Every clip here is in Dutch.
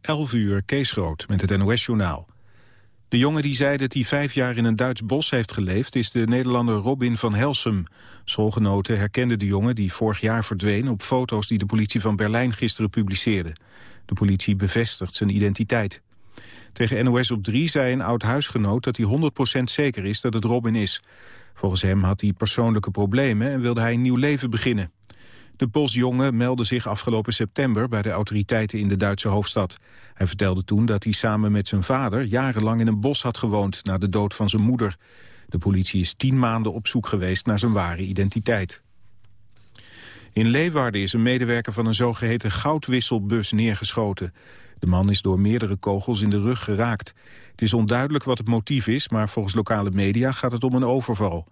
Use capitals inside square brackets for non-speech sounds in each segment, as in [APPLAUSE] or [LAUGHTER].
11 uur, Kees Groot, met het NOS-journaal. De jongen die zei dat hij vijf jaar in een Duits bos heeft geleefd... is de Nederlander Robin van Helsum. Schoolgenoten herkenden de jongen die vorig jaar verdween... op foto's die de politie van Berlijn gisteren publiceerde. De politie bevestigt zijn identiteit. Tegen NOS op 3 zei een oud-huisgenoot dat hij 100% zeker is dat het Robin is. Volgens hem had hij persoonlijke problemen en wilde hij een nieuw leven beginnen. De bosjongen meldde zich afgelopen september bij de autoriteiten in de Duitse hoofdstad. Hij vertelde toen dat hij samen met zijn vader jarenlang in een bos had gewoond na de dood van zijn moeder. De politie is tien maanden op zoek geweest naar zijn ware identiteit. In Leeuwarden is een medewerker van een zogeheten goudwisselbus neergeschoten. De man is door meerdere kogels in de rug geraakt. Het is onduidelijk wat het motief is, maar volgens lokale media gaat het om een overval.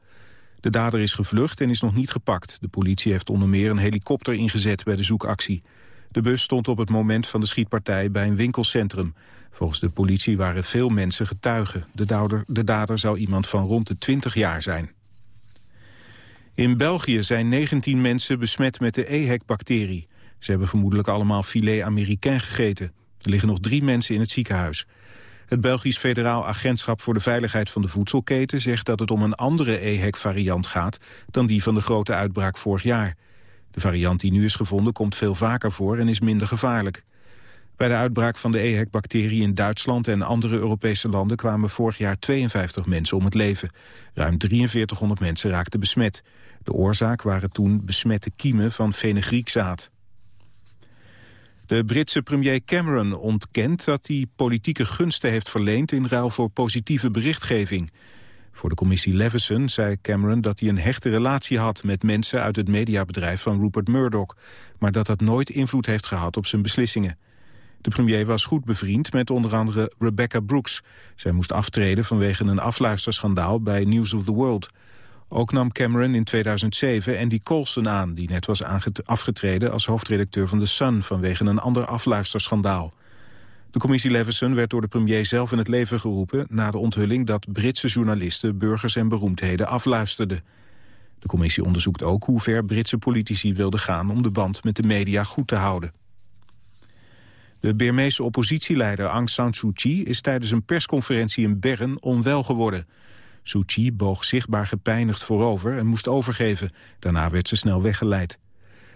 De dader is gevlucht en is nog niet gepakt. De politie heeft onder meer een helikopter ingezet bij de zoekactie. De bus stond op het moment van de schietpartij bij een winkelcentrum. Volgens de politie waren veel mensen getuigen. De dader, de dader zou iemand van rond de 20 jaar zijn. In België zijn 19 mensen besmet met de EHEC-bacterie. Ze hebben vermoedelijk allemaal filet américain gegeten. Er liggen nog drie mensen in het ziekenhuis. Het Belgisch Federaal Agentschap voor de Veiligheid van de Voedselketen zegt dat het om een andere EHEC-variant gaat dan die van de grote uitbraak vorig jaar. De variant die nu is gevonden komt veel vaker voor en is minder gevaarlijk. Bij de uitbraak van de EHEC-bacterie in Duitsland en andere Europese landen kwamen vorig jaar 52 mensen om het leven. Ruim 4300 mensen raakten besmet. De oorzaak waren toen besmette kiemen van fenugriekzaad. De Britse premier Cameron ontkent dat hij politieke gunsten heeft verleend in ruil voor positieve berichtgeving. Voor de commissie Leveson zei Cameron dat hij een hechte relatie had met mensen uit het mediabedrijf van Rupert Murdoch, maar dat dat nooit invloed heeft gehad op zijn beslissingen. De premier was goed bevriend met onder andere Rebecca Brooks. Zij moest aftreden vanwege een afluisterschandaal bij News of the World. Ook nam Cameron in 2007 Andy Coulson aan... die net was afgetreden als hoofdredacteur van The Sun... vanwege een ander afluisterschandaal. De commissie Leveson werd door de premier zelf in het leven geroepen... na de onthulling dat Britse journalisten, burgers en beroemdheden afluisterden. De commissie onderzoekt ook hoe ver Britse politici wilden gaan... om de band met de media goed te houden. De Birmeese oppositieleider Aung San Suu Kyi is tijdens een persconferentie in Bern onwel geworden. Suu boog zichtbaar gepijnigd voorover en moest overgeven. Daarna werd ze snel weggeleid.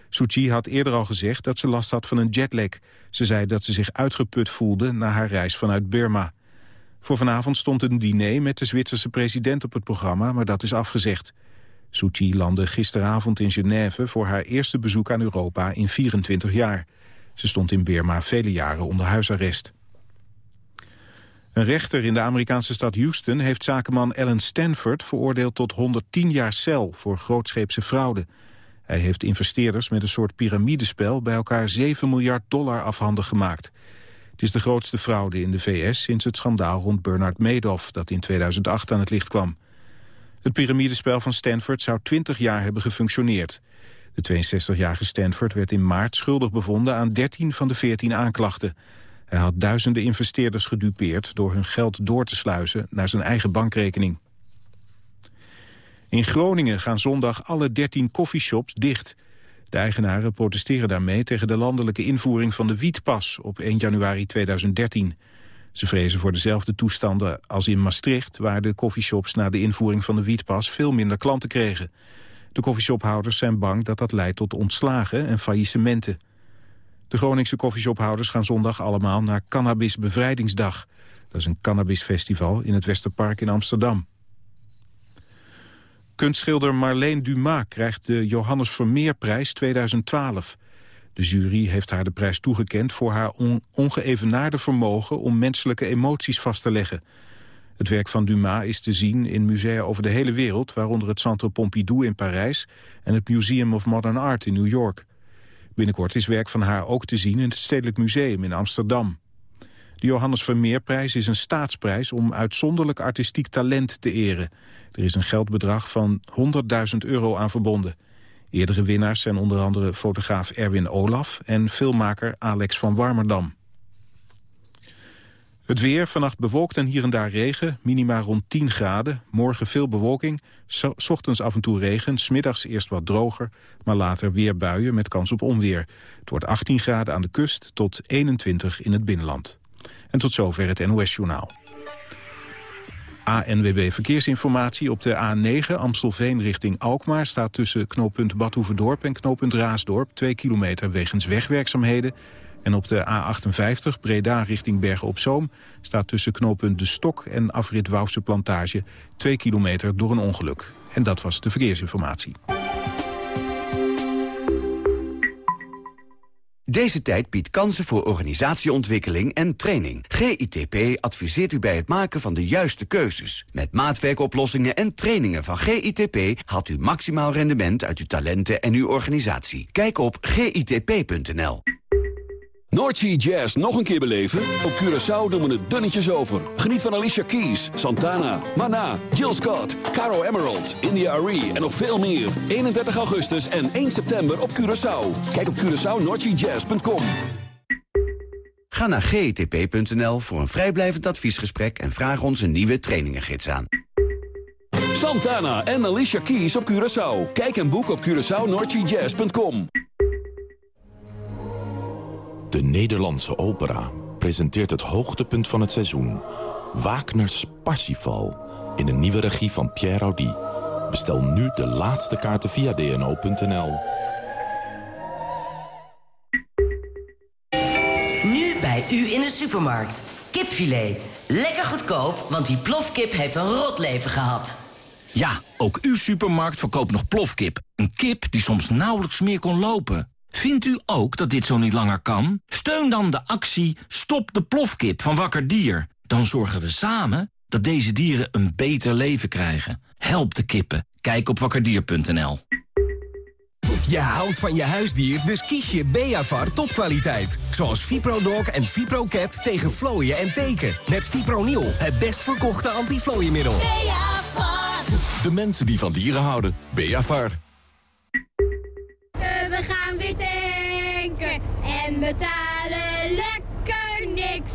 Suu had eerder al gezegd dat ze last had van een jetlag. Ze zei dat ze zich uitgeput voelde na haar reis vanuit Burma. Voor vanavond stond een diner met de Zwitserse president op het programma, maar dat is afgezegd. Suu landde gisteravond in Genève voor haar eerste bezoek aan Europa in 24 jaar. Ze stond in Burma vele jaren onder huisarrest. Een rechter in de Amerikaanse stad Houston heeft zakenman Alan Stanford veroordeeld tot 110 jaar cel voor grootscheepse fraude. Hij heeft investeerders met een soort piramidespel bij elkaar 7 miljard dollar afhandig gemaakt. Het is de grootste fraude in de VS sinds het schandaal rond Bernard Madoff dat in 2008 aan het licht kwam. Het piramidespel van Stanford zou 20 jaar hebben gefunctioneerd. De 62-jarige Stanford werd in maart schuldig bevonden aan 13 van de 14 aanklachten. Hij had duizenden investeerders gedupeerd door hun geld door te sluizen naar zijn eigen bankrekening. In Groningen gaan zondag alle 13 koffieshops dicht. De eigenaren protesteren daarmee tegen de landelijke invoering van de wietpas op 1 januari 2013. Ze vrezen voor dezelfde toestanden als in Maastricht... waar de koffieshops na de invoering van de wietpas veel minder klanten kregen. De koffieshophouders zijn bang dat dat leidt tot ontslagen en faillissementen. De Groningse koffieshophouders gaan zondag allemaal naar Cannabis Bevrijdingsdag. Dat is een cannabisfestival in het Westerpark in Amsterdam. Kunstschilder Marleen Dumas krijgt de Johannes Vermeerprijs 2012. De jury heeft haar de prijs toegekend voor haar ongeëvenaarde vermogen om menselijke emoties vast te leggen. Het werk van Dumas is te zien in musea over de hele wereld... waaronder het Centre Pompidou in Parijs en het Museum of Modern Art in New York. Binnenkort is werk van haar ook te zien in het Stedelijk Museum in Amsterdam. De Johannes Vermeerprijs is een staatsprijs om uitzonderlijk artistiek talent te eren. Er is een geldbedrag van 100.000 euro aan verbonden. Eerdere winnaars zijn onder andere fotograaf Erwin Olaf en filmmaker Alex van Warmerdam. Het weer, vannacht bewolkt en hier en daar regen, minima rond 10 graden. Morgen veel bewolking, s ochtends af en toe regen, smiddags eerst wat droger... maar later weer buien met kans op onweer. Het wordt 18 graden aan de kust tot 21 in het binnenland. En tot zover het NOS-journaal. ANWB Verkeersinformatie op de A9 Amstelveen richting Alkmaar... staat tussen knooppunt Badhoevedorp en knooppunt Raasdorp... 2 kilometer wegens wegwerkzaamheden... En op de A58 Breda richting Bergen op Zoom... staat tussen knooppunt De Stok en afrit Wouwse Plantage... 2 kilometer door een ongeluk. En dat was de verkeersinformatie. Deze tijd biedt kansen voor organisatieontwikkeling en training. GITP adviseert u bij het maken van de juiste keuzes. Met maatwerkoplossingen en trainingen van GITP... haalt u maximaal rendement uit uw talenten en uw organisatie. Kijk op gitp.nl. Noordsea Jazz nog een keer beleven? Op Curaçao doen we het dunnetjes over. Geniet van Alicia Keys, Santana, Mana, Jill Scott, Caro Emerald, India Arie en nog veel meer. 31 augustus en 1 september op Curaçao. Kijk op CuraçaoNoordseaJazz.com. Ga naar gtp.nl voor een vrijblijvend adviesgesprek... en vraag ons een nieuwe trainingengids aan. Santana en Alicia Keys op Curaçao. Kijk en boek op CuraçaoNoordseaJazz.com. De Nederlandse opera presenteert het hoogtepunt van het seizoen. Wagner's Parsifal in een nieuwe regie van Pierre Audi. Bestel nu de laatste kaarten via dno.nl. Nu bij u in de supermarkt. Kipfilet. Lekker goedkoop, want die plofkip heeft een rot leven gehad. Ja, ook uw supermarkt verkoopt nog plofkip. Een kip die soms nauwelijks meer kon lopen. Vindt u ook dat dit zo niet langer kan? Steun dan de actie Stop de plofkip van Wakker Dier. Dan zorgen we samen dat deze dieren een beter leven krijgen. Help de kippen. Kijk op wakkerdier.nl. Je houdt van je huisdier, dus kies je Beavar topkwaliteit. Zoals ViproDog en ViproCat tegen vlooien en teken. Met Fipronil, het best verkochte antiflooienmiddel. Beavar. De mensen die van dieren houden. Beavar. We gaan weer tanken en betalen lekker niks.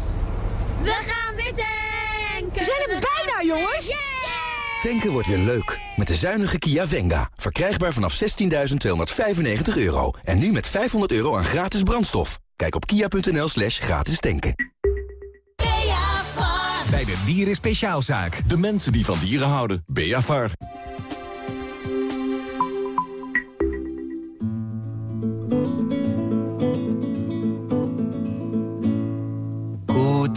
We gaan weer tanken. We zijn er bijna, jongens. Tanken wordt weer leuk. Met de zuinige Kia Venga. Verkrijgbaar vanaf 16.295 euro. En nu met 500 euro aan gratis brandstof. Kijk op kia.nl slash gratis tanken. Bij de Dieren Speciaalzaak. De mensen die van dieren houden. Beavar.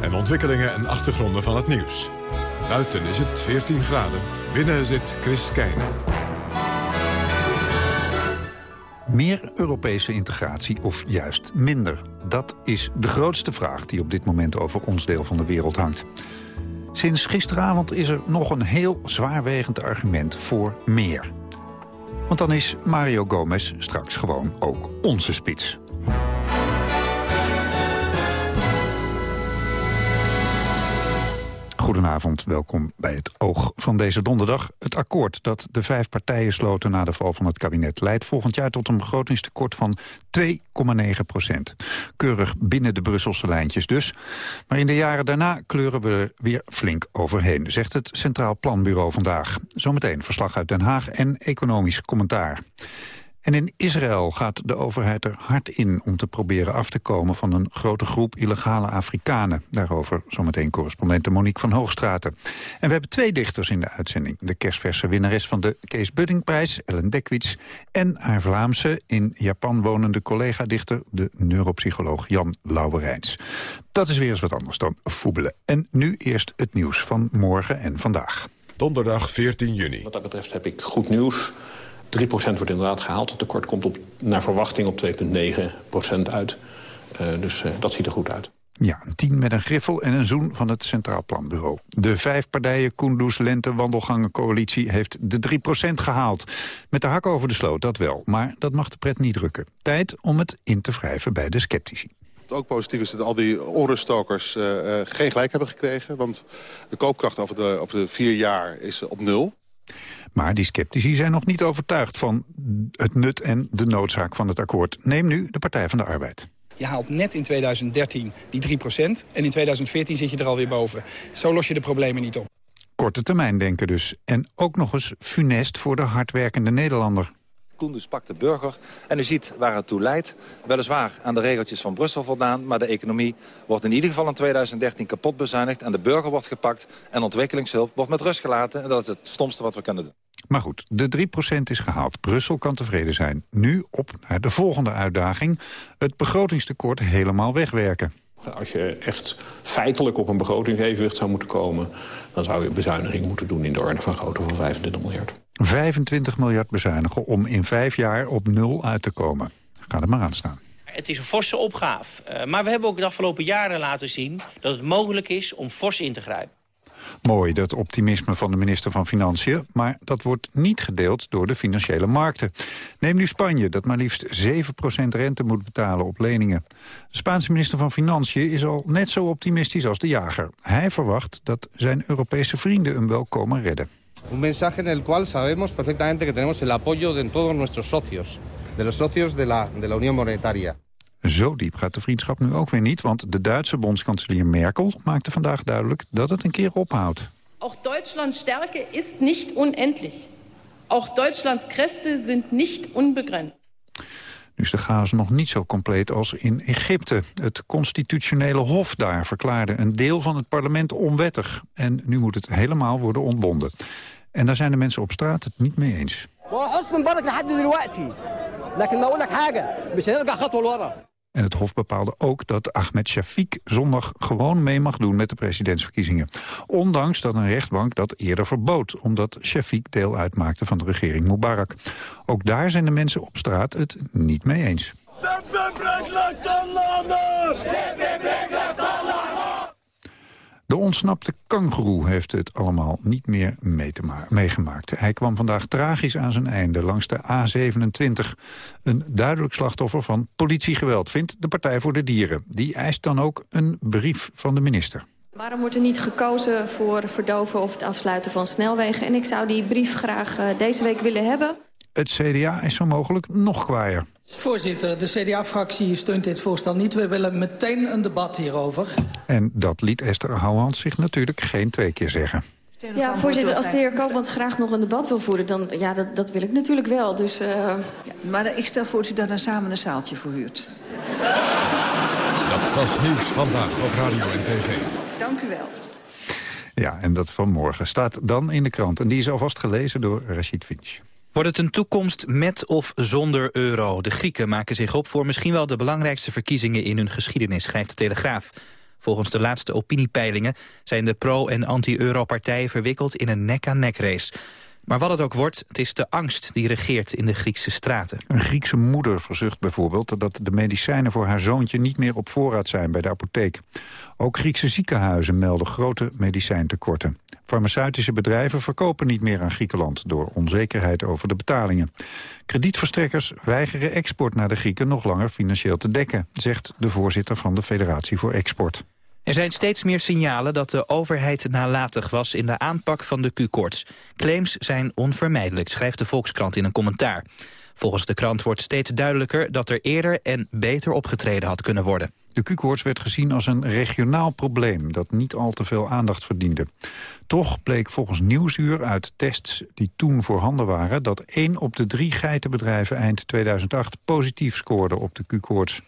En ontwikkelingen en achtergronden van het nieuws. Buiten is het 14 graden, binnen zit Chris Keijne. Meer Europese integratie of juist minder? Dat is de grootste vraag die op dit moment over ons deel van de wereld hangt. Sinds gisteravond is er nog een heel zwaarwegend argument voor meer. Want dan is Mario Gomez straks gewoon ook onze spits. Goedenavond, welkom bij het Oog van deze donderdag. Het akkoord dat de vijf partijen sloten na de val van het kabinet... leidt volgend jaar tot een begrotingstekort van 2,9 procent. Keurig binnen de Brusselse lijntjes dus. Maar in de jaren daarna kleuren we er weer flink overheen... zegt het Centraal Planbureau vandaag. Zometeen verslag uit Den Haag en economisch commentaar. En in Israël gaat de overheid er hard in om te proberen af te komen van een grote groep illegale Afrikanen. Daarover zometeen correspondente Monique van Hoogstraten. En we hebben twee dichters in de uitzending. De kerstverse winnares van de Kees Buddingprijs, Ellen Dekwits. En haar Vlaamse, in Japan wonende collega-dichter, de neuropsycholoog Jan Lauwerijns. Dat is weer eens wat anders dan voebelen. En nu eerst het nieuws van morgen en vandaag. Donderdag 14 juni. Wat dat betreft heb ik goed nieuws. 3% wordt inderdaad gehaald. Het tekort komt op, naar verwachting op 2,9% uit. Uh, dus uh, dat ziet er goed uit. Ja, een tien met een griffel en een zoen van het Centraal Planbureau. De vijf partijen Kunduz Lente Wandelgangencoalitie heeft de 3% gehaald. Met de hak over de sloot, dat wel. Maar dat mag de pret niet drukken. Tijd om het in te wrijven bij de sceptici. Wat ook positief is dat al die onruststokers uh, geen gelijk hebben gekregen. Want de koopkracht over de, over de vier jaar is op nul. Maar die sceptici zijn nog niet overtuigd van het nut en de noodzaak van het akkoord. Neem nu de Partij van de Arbeid. Je haalt net in 2013 die 3% en in 2014 zit je er alweer boven. Zo los je de problemen niet op. Korte termijn denken dus. En ook nog eens funest voor de hardwerkende Nederlander. Koenders pakt de burger en u ziet waar het toe leidt. Weliswaar aan de regeltjes van Brussel voldaan... maar de economie wordt in ieder geval in 2013 kapot bezuinigd... en de burger wordt gepakt en ontwikkelingshulp wordt met rust gelaten. En dat is het stomste wat we kunnen doen. Maar goed, de 3% is gehaald. Brussel kan tevreden zijn. Nu op naar de volgende uitdaging. Het begrotingstekort helemaal wegwerken. Als je echt feitelijk op een begrotingsevenwicht zou moeten komen... dan zou je bezuinigingen moeten doen in de orde van grootte van 25 miljard. 25 miljard bezuinigen om in vijf jaar op nul uit te komen. Ga er maar aan staan. Het is een forse opgave. Uh, maar we hebben ook de afgelopen jaren laten zien... dat het mogelijk is om fors in te grijpen. Mooi, dat optimisme van de minister van Financiën... maar dat wordt niet gedeeld door de financiële markten. Neem nu Spanje, dat maar liefst 7% rente moet betalen op leningen. De Spaanse minister van Financiën is al net zo optimistisch als de jager. Hij verwacht dat zijn Europese vrienden hem wel komen redden. Un mensaje en el cual sabemos perfectamente que tenemos el apoyo de todos nuestros socios, de los socios de la, de la Unión Monetaria. Zo diep gaat de vriendschap nu ook weer niet, want de Duitse bondskanselier Merkel maakte vandaag duidelijk dat het een keer ophoudt. Ook Duitslands sterke is niet onendlich. Ook Duitslands Kräfte zijn niet onbegrensd. Nu is de chaos nog niet zo compleet als in Egypte. Het constitutionele hof daar verklaarde een deel van het parlement onwettig. En nu moet het helemaal worden ontbonden. En daar zijn de mensen op straat het niet mee eens. En het Hof bepaalde ook dat Ahmed Shafiq zondag gewoon mee mag doen met de presidentsverkiezingen. Ondanks dat een rechtbank dat eerder verbood, omdat Shafiq deel uitmaakte van de regering Mubarak. Ook daar zijn de mensen op straat het niet mee eens. De ontsnapte kangoeroe heeft het allemaal niet meer mee te meegemaakt. Hij kwam vandaag tragisch aan zijn einde langs de A27. Een duidelijk slachtoffer van politiegeweld, vindt de Partij voor de Dieren. Die eist dan ook een brief van de minister. Waarom wordt er niet gekozen voor verdoven of het afsluiten van snelwegen? En ik zou die brief graag uh, deze week willen hebben. Het CDA is zo mogelijk nog kwaaier. Voorzitter, de CDA-fractie steunt dit voorstel niet. We willen meteen een debat hierover. En dat liet Esther Houwans zich natuurlijk geen twee keer zeggen. Ja, voorzitter, als de heer Koopmans graag nog een debat wil voeren... dan ja, dat, dat wil ik natuurlijk wel. Dus, uh... ja, maar ik stel voor dat u daar een samen een zaaltje voor huurt. Dat was Nieuws Vandaag op Radio en TV. Dank u wel. Ja, en dat van morgen staat dan in de krant. En die is alvast gelezen door Rachid Finch. Wordt het een toekomst met of zonder euro? De Grieken maken zich op voor misschien wel de belangrijkste verkiezingen in hun geschiedenis, schrijft de Telegraaf. Volgens de laatste opiniepeilingen zijn de pro- en anti-euro-partijen verwikkeld in een nek-aan-nek race. Maar wat het ook wordt, het is de angst die regeert in de Griekse straten. Een Griekse moeder verzucht bijvoorbeeld dat de medicijnen voor haar zoontje niet meer op voorraad zijn bij de apotheek. Ook Griekse ziekenhuizen melden grote medicijntekorten. Farmaceutische bedrijven verkopen niet meer aan Griekenland door onzekerheid over de betalingen. Kredietverstrekkers weigeren export naar de Grieken nog langer financieel te dekken, zegt de voorzitter van de Federatie voor Export. Er zijn steeds meer signalen dat de overheid nalatig was in de aanpak van de Q-koorts. Claims zijn onvermijdelijk, schrijft de Volkskrant in een commentaar. Volgens de krant wordt steeds duidelijker dat er eerder en beter opgetreden had kunnen worden. De Q-koorts werd gezien als een regionaal probleem dat niet al te veel aandacht verdiende. Toch bleek volgens Nieuwsuur uit tests die toen voorhanden waren... dat één op de drie geitenbedrijven eind 2008 positief scoorde op de Q-koorts.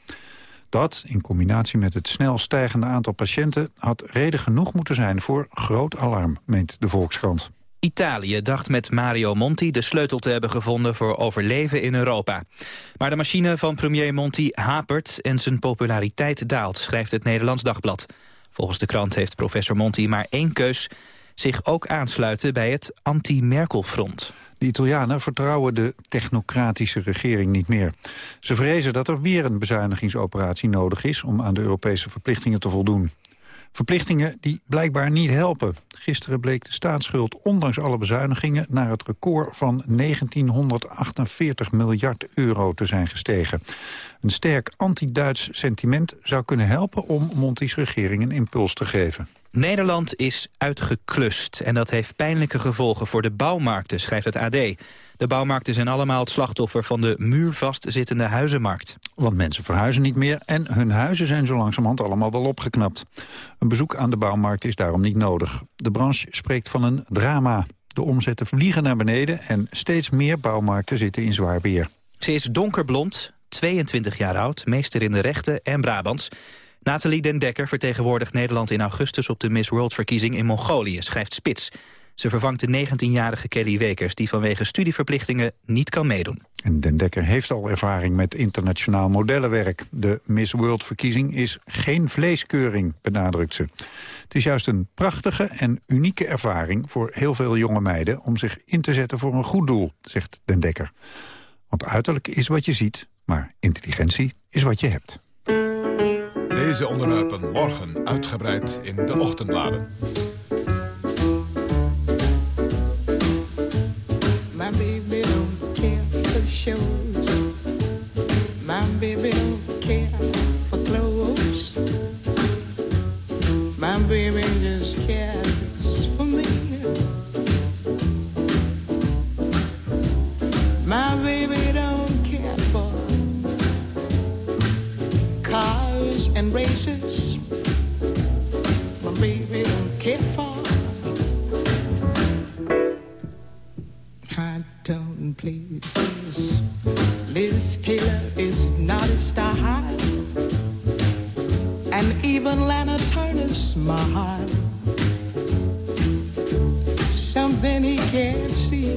Dat, in combinatie met het snel stijgende aantal patiënten... had reden genoeg moeten zijn voor groot alarm, meent de Volkskrant. Italië dacht met Mario Monti de sleutel te hebben gevonden voor overleven in Europa. Maar de machine van premier Monti hapert en zijn populariteit daalt, schrijft het Nederlands Dagblad. Volgens de krant heeft professor Monti maar één keus zich ook aansluiten bij het anti-Merkel-front. De Italianen vertrouwen de technocratische regering niet meer. Ze vrezen dat er weer een bezuinigingsoperatie nodig is... om aan de Europese verplichtingen te voldoen. Verplichtingen die blijkbaar niet helpen. Gisteren bleek de staatsschuld ondanks alle bezuinigingen... naar het record van 1948 miljard euro te zijn gestegen. Een sterk anti-Duits sentiment zou kunnen helpen... om Monti's regering een impuls te geven. Nederland is uitgeklust en dat heeft pijnlijke gevolgen voor de bouwmarkten, schrijft het AD. De bouwmarkten zijn allemaal het slachtoffer van de muurvastzittende huizenmarkt. Want mensen verhuizen niet meer en hun huizen zijn zo langzamerhand allemaal wel opgeknapt. Een bezoek aan de bouwmarkt is daarom niet nodig. De branche spreekt van een drama. De omzetten vliegen naar beneden en steeds meer bouwmarkten zitten in zwaar weer. Ze is donkerblond, 22 jaar oud, meester in de rechten en Brabants. Nathalie Den Dekker vertegenwoordigt Nederland in augustus op de Miss World-verkiezing in Mongolië, schrijft Spits. Ze vervangt de 19-jarige Kelly Wekers, die vanwege studieverplichtingen niet kan meedoen. En Den Dekker heeft al ervaring met internationaal modellenwerk. De Miss World-verkiezing is geen vleeskeuring, benadrukt ze. Het is juist een prachtige en unieke ervaring voor heel veel jonge meiden... om zich in te zetten voor een goed doel, zegt Den Dekker. Want uiterlijk is wat je ziet, maar intelligentie is wat je hebt. Deze onderwerpen morgen uitgebreid in de ochtendbladen. My baby don't care for shows. My baby don't care for clothes. My baby tone places. Liz Taylor is not a star high, and even Lana Turner smile. Something he can't see.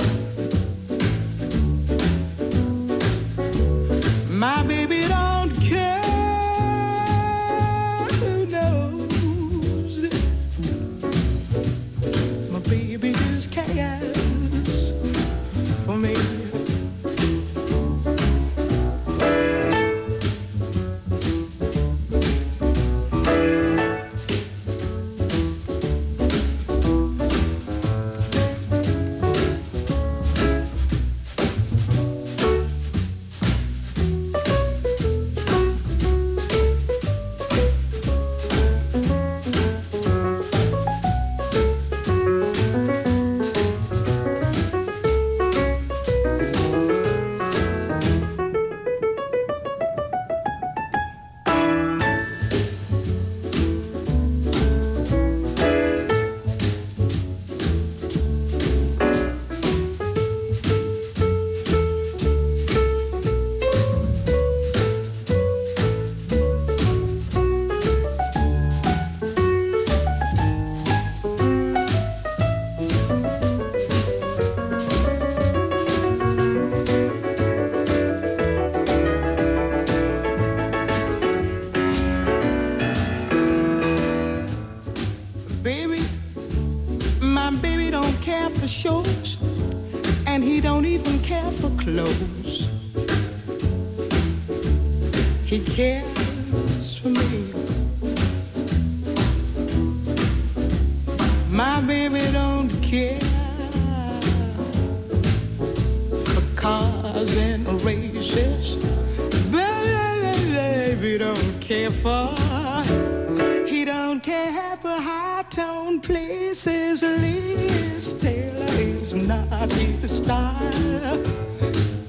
For high tone places. Liz Taylor is not his style,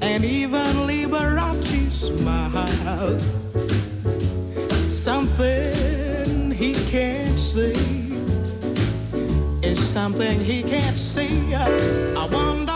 and even Liberace smile. Something he can't see is something he can't see. I wonder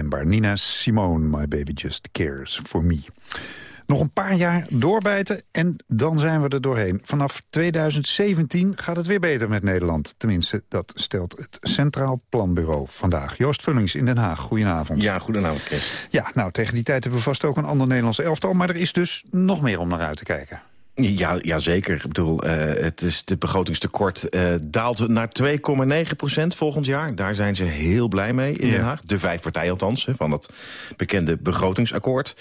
onmiskenbaar. Nina Simone, My Baby Just Cares For Me. Nog een paar jaar doorbijten en dan zijn we er doorheen. Vanaf 2017 gaat het weer beter met Nederland. Tenminste, dat stelt het Centraal Planbureau vandaag. Joost Vullings in Den Haag, goedenavond. Ja, goedenavond Chris. Ja, nou, tegen die tijd hebben we vast ook een ander Nederlands elftal... maar er is dus nog meer om naar uit te kijken. Ja, ja, zeker. Ik bedoel, uh, het, is, het begrotingstekort uh, daalt naar 2,9 procent volgend jaar. Daar zijn ze heel blij mee in Den Haag. De vijf partijen althans, hè, van dat bekende begrotingsakkoord.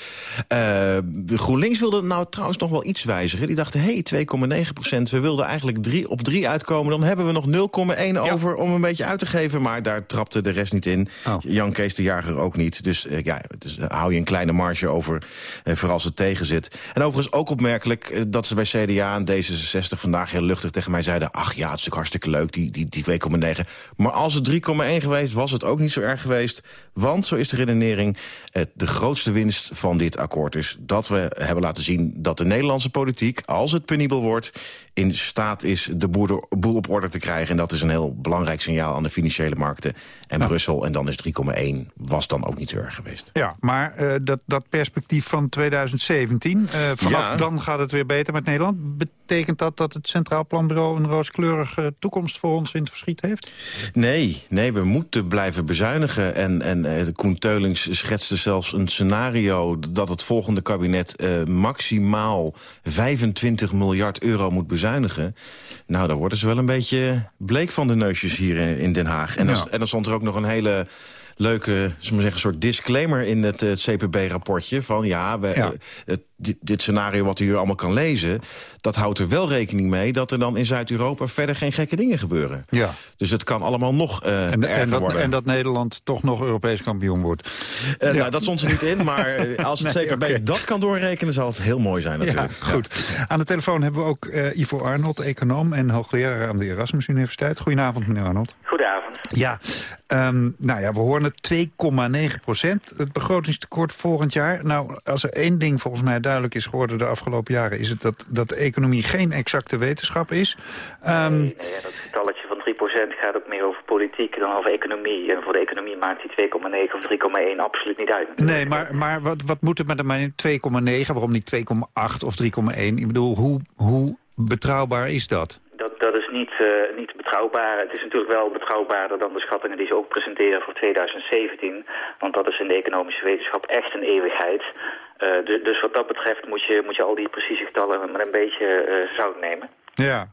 Uh, GroenLinks wilde nou trouwens nog wel iets wijzigen. Die dachten, hé, hey, 2,9 procent, we wilden eigenlijk drie, op 3 uitkomen. Dan hebben we nog 0,1 ja. over om een beetje uit te geven. Maar daar trapte de rest niet in. Oh. Jan Kees de Jager ook niet. Dus ja, dus, hou je een kleine marge over, vooral als het tegen zit. En overigens ook opmerkelijk dat ze bij CDA en D66 vandaag heel luchtig tegen mij zeiden... ach ja, het is natuurlijk hartstikke leuk, die, die, die 2,9. Maar als het 3,1 geweest, was het ook niet zo erg geweest. Want, zo is de redenering, het, de grootste winst van dit akkoord is... dat we hebben laten zien dat de Nederlandse politiek, als het penibel wordt... in staat is de boel op orde te krijgen. En dat is een heel belangrijk signaal aan de financiële markten en ja. Brussel. En dan is 3,1 was dan ook niet zo erg geweest. Ja, maar uh, dat, dat perspectief van 2017, uh, vanaf ja. dan gaat het weer beter met Nederland. Betekent dat dat het Centraal Planbureau een rooskleurige toekomst voor ons in het verschiet heeft? Nee, nee we moeten blijven bezuinigen. En, en uh, Koen Teulings schetste zelfs een scenario dat het volgende kabinet uh, maximaal 25 miljard euro moet bezuinigen. Nou, daar worden ze wel een beetje bleek van de neusjes hier in Den Haag. En, ja. en dan stond er ook nog een hele leuke, zullen we zeggen, soort disclaimer in het, het CPB-rapportje. Van ja, we, ja. Het, dit, dit, scenario wat u hier allemaal kan lezen... dat houdt er wel rekening mee dat er dan in Zuid-Europa... verder geen gekke dingen gebeuren. Ja. Dus het kan allemaal nog uh, en, erger en dat, worden. En dat Nederland toch nog Europees kampioen wordt. Uh, ja. nou, dat stond er niet in, maar [LAUGHS] als het nee, CPB okay. dat kan doorrekenen... zal het heel mooi zijn natuurlijk. Ja, goed. Aan de telefoon hebben we ook uh, Ivo Arnold, econoom... en hoogleraar aan de Erasmus Universiteit. Goedenavond, meneer Arnold. Goedenavond. Ja, um, nou ja, we horen het 2,9 procent. Het begrotingstekort volgend jaar. Nou, als er één ding volgens mij duidelijk is geworden de afgelopen jaren... is het dat, dat de economie geen exacte wetenschap is. Um, nee, dat getalletje van 3% gaat ook meer over politiek dan over economie. En voor de economie maakt die 2,9 of 3,1 absoluut niet uit. Nee, maar, maar wat, wat moet het met een 2,9? Waarom niet 2,8 of 3,1? Ik bedoel, hoe, hoe betrouwbaar is dat? Dat, dat is niet, uh, niet betrouwbaar. Het is natuurlijk wel betrouwbaarder dan de schattingen die ze ook presenteren voor 2017. Want dat is in de economische wetenschap echt een eeuwigheid. Uh, dus, dus wat dat betreft moet je, moet je al die precieze getallen met een beetje uh, zout nemen. Ja,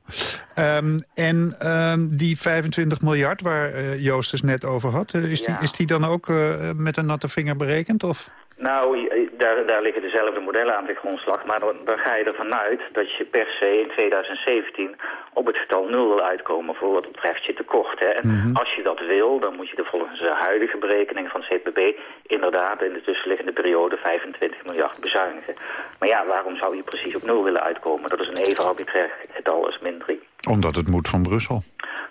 um, en um, die 25 miljard waar uh, Joost dus net over had, is die, is die dan ook met een natte vinger berekend? Of? Nou, daar, daar liggen dezelfde modellen aan de grondslag. Maar dan, dan ga je ervan uit dat je per se in 2017 op het getal nul wil uitkomen voor wat betreft je. En mm -hmm. als je dat wil, dan moet je er volgens de huidige berekening van CPB inderdaad in de tussenliggende periode 25 miljard bezuinigen. Maar ja, waarom zou je precies op nul willen uitkomen? Dat is een even arbitrair getal als min 3. Omdat het moet van Brussel.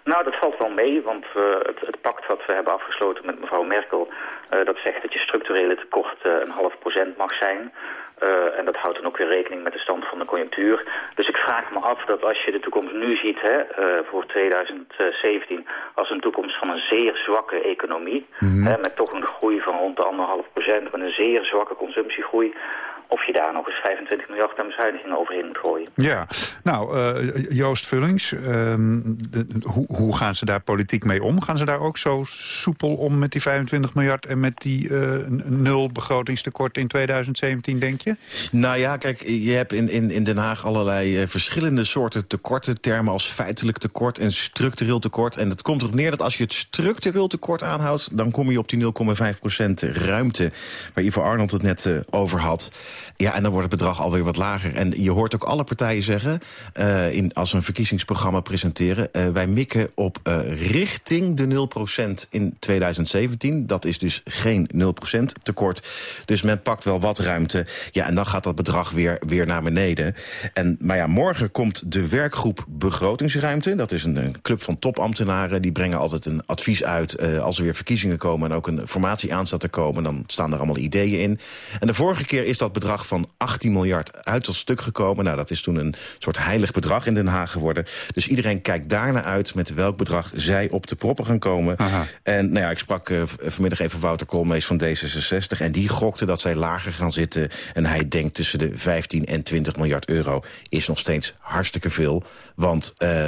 Nou, dat valt wel mee, want uh, het, het, pact wat we hebben afgesloten met mevrouw Merkel... Uh, dat zegt dat je structurele tekort uh, een half procent mag zijn. Uh, en dat houdt dan ook weer rekening met de stand van de conjunctuur. Dus ik vraag me af dat als je de toekomst nu ziet hè, uh, voor 2017... als een toekomst van een zeer zwakke economie... Mm -hmm. hè, met toch een groei van rond de anderhalf procent... met een zeer zwakke consumptiegroei of je daar nog eens 25 miljard aan bezuinigingen overheen moet gooien. Ja, nou, uh, Joost Vullings, uh, de, hoe, hoe gaan ze daar politiek mee om? Gaan ze daar ook zo soepel om met die 25 miljard... en met die uh, nul begrotingstekort in 2017, denk je? Nou ja, kijk, je hebt in, in, in Den Haag allerlei verschillende soorten tekorten... termen als feitelijk tekort en structureel tekort. En het komt erop neer dat als je het structureel tekort aanhoudt... dan kom je op die 0,5 procent ruimte, waar Ivo Arnold het net over had... Ja, en dan wordt het bedrag alweer wat lager. En je hoort ook alle partijen zeggen, uh, in, als ze een verkiezingsprogramma presenteren... Uh, wij mikken op uh, richting de 0% in 2017. Dat is dus geen 0% tekort. Dus men pakt wel wat ruimte. Ja, en dan gaat dat bedrag weer, weer naar beneden. En, maar ja, morgen komt de werkgroep begrotingsruimte. Dat is een, een club van topambtenaren. Die brengen altijd een advies uit als er weer verkiezingen komen... en ook een formatie aan staat te komen. Dan staan er allemaal ideeën in. En de vorige keer is dat bedrag bedrag van 18 miljard uit tot stuk gekomen. Nou, dat is toen een soort heilig bedrag in Den Haag geworden. Dus iedereen kijkt daarna uit met welk bedrag zij op de proppen gaan komen. En nou ja, ik sprak uh, vanmiddag even Wouter Koolmees van D66... en die gokte dat zij lager gaan zitten. En hij denkt tussen de 15 en 20 miljard euro is nog steeds hartstikke veel. Want... Uh,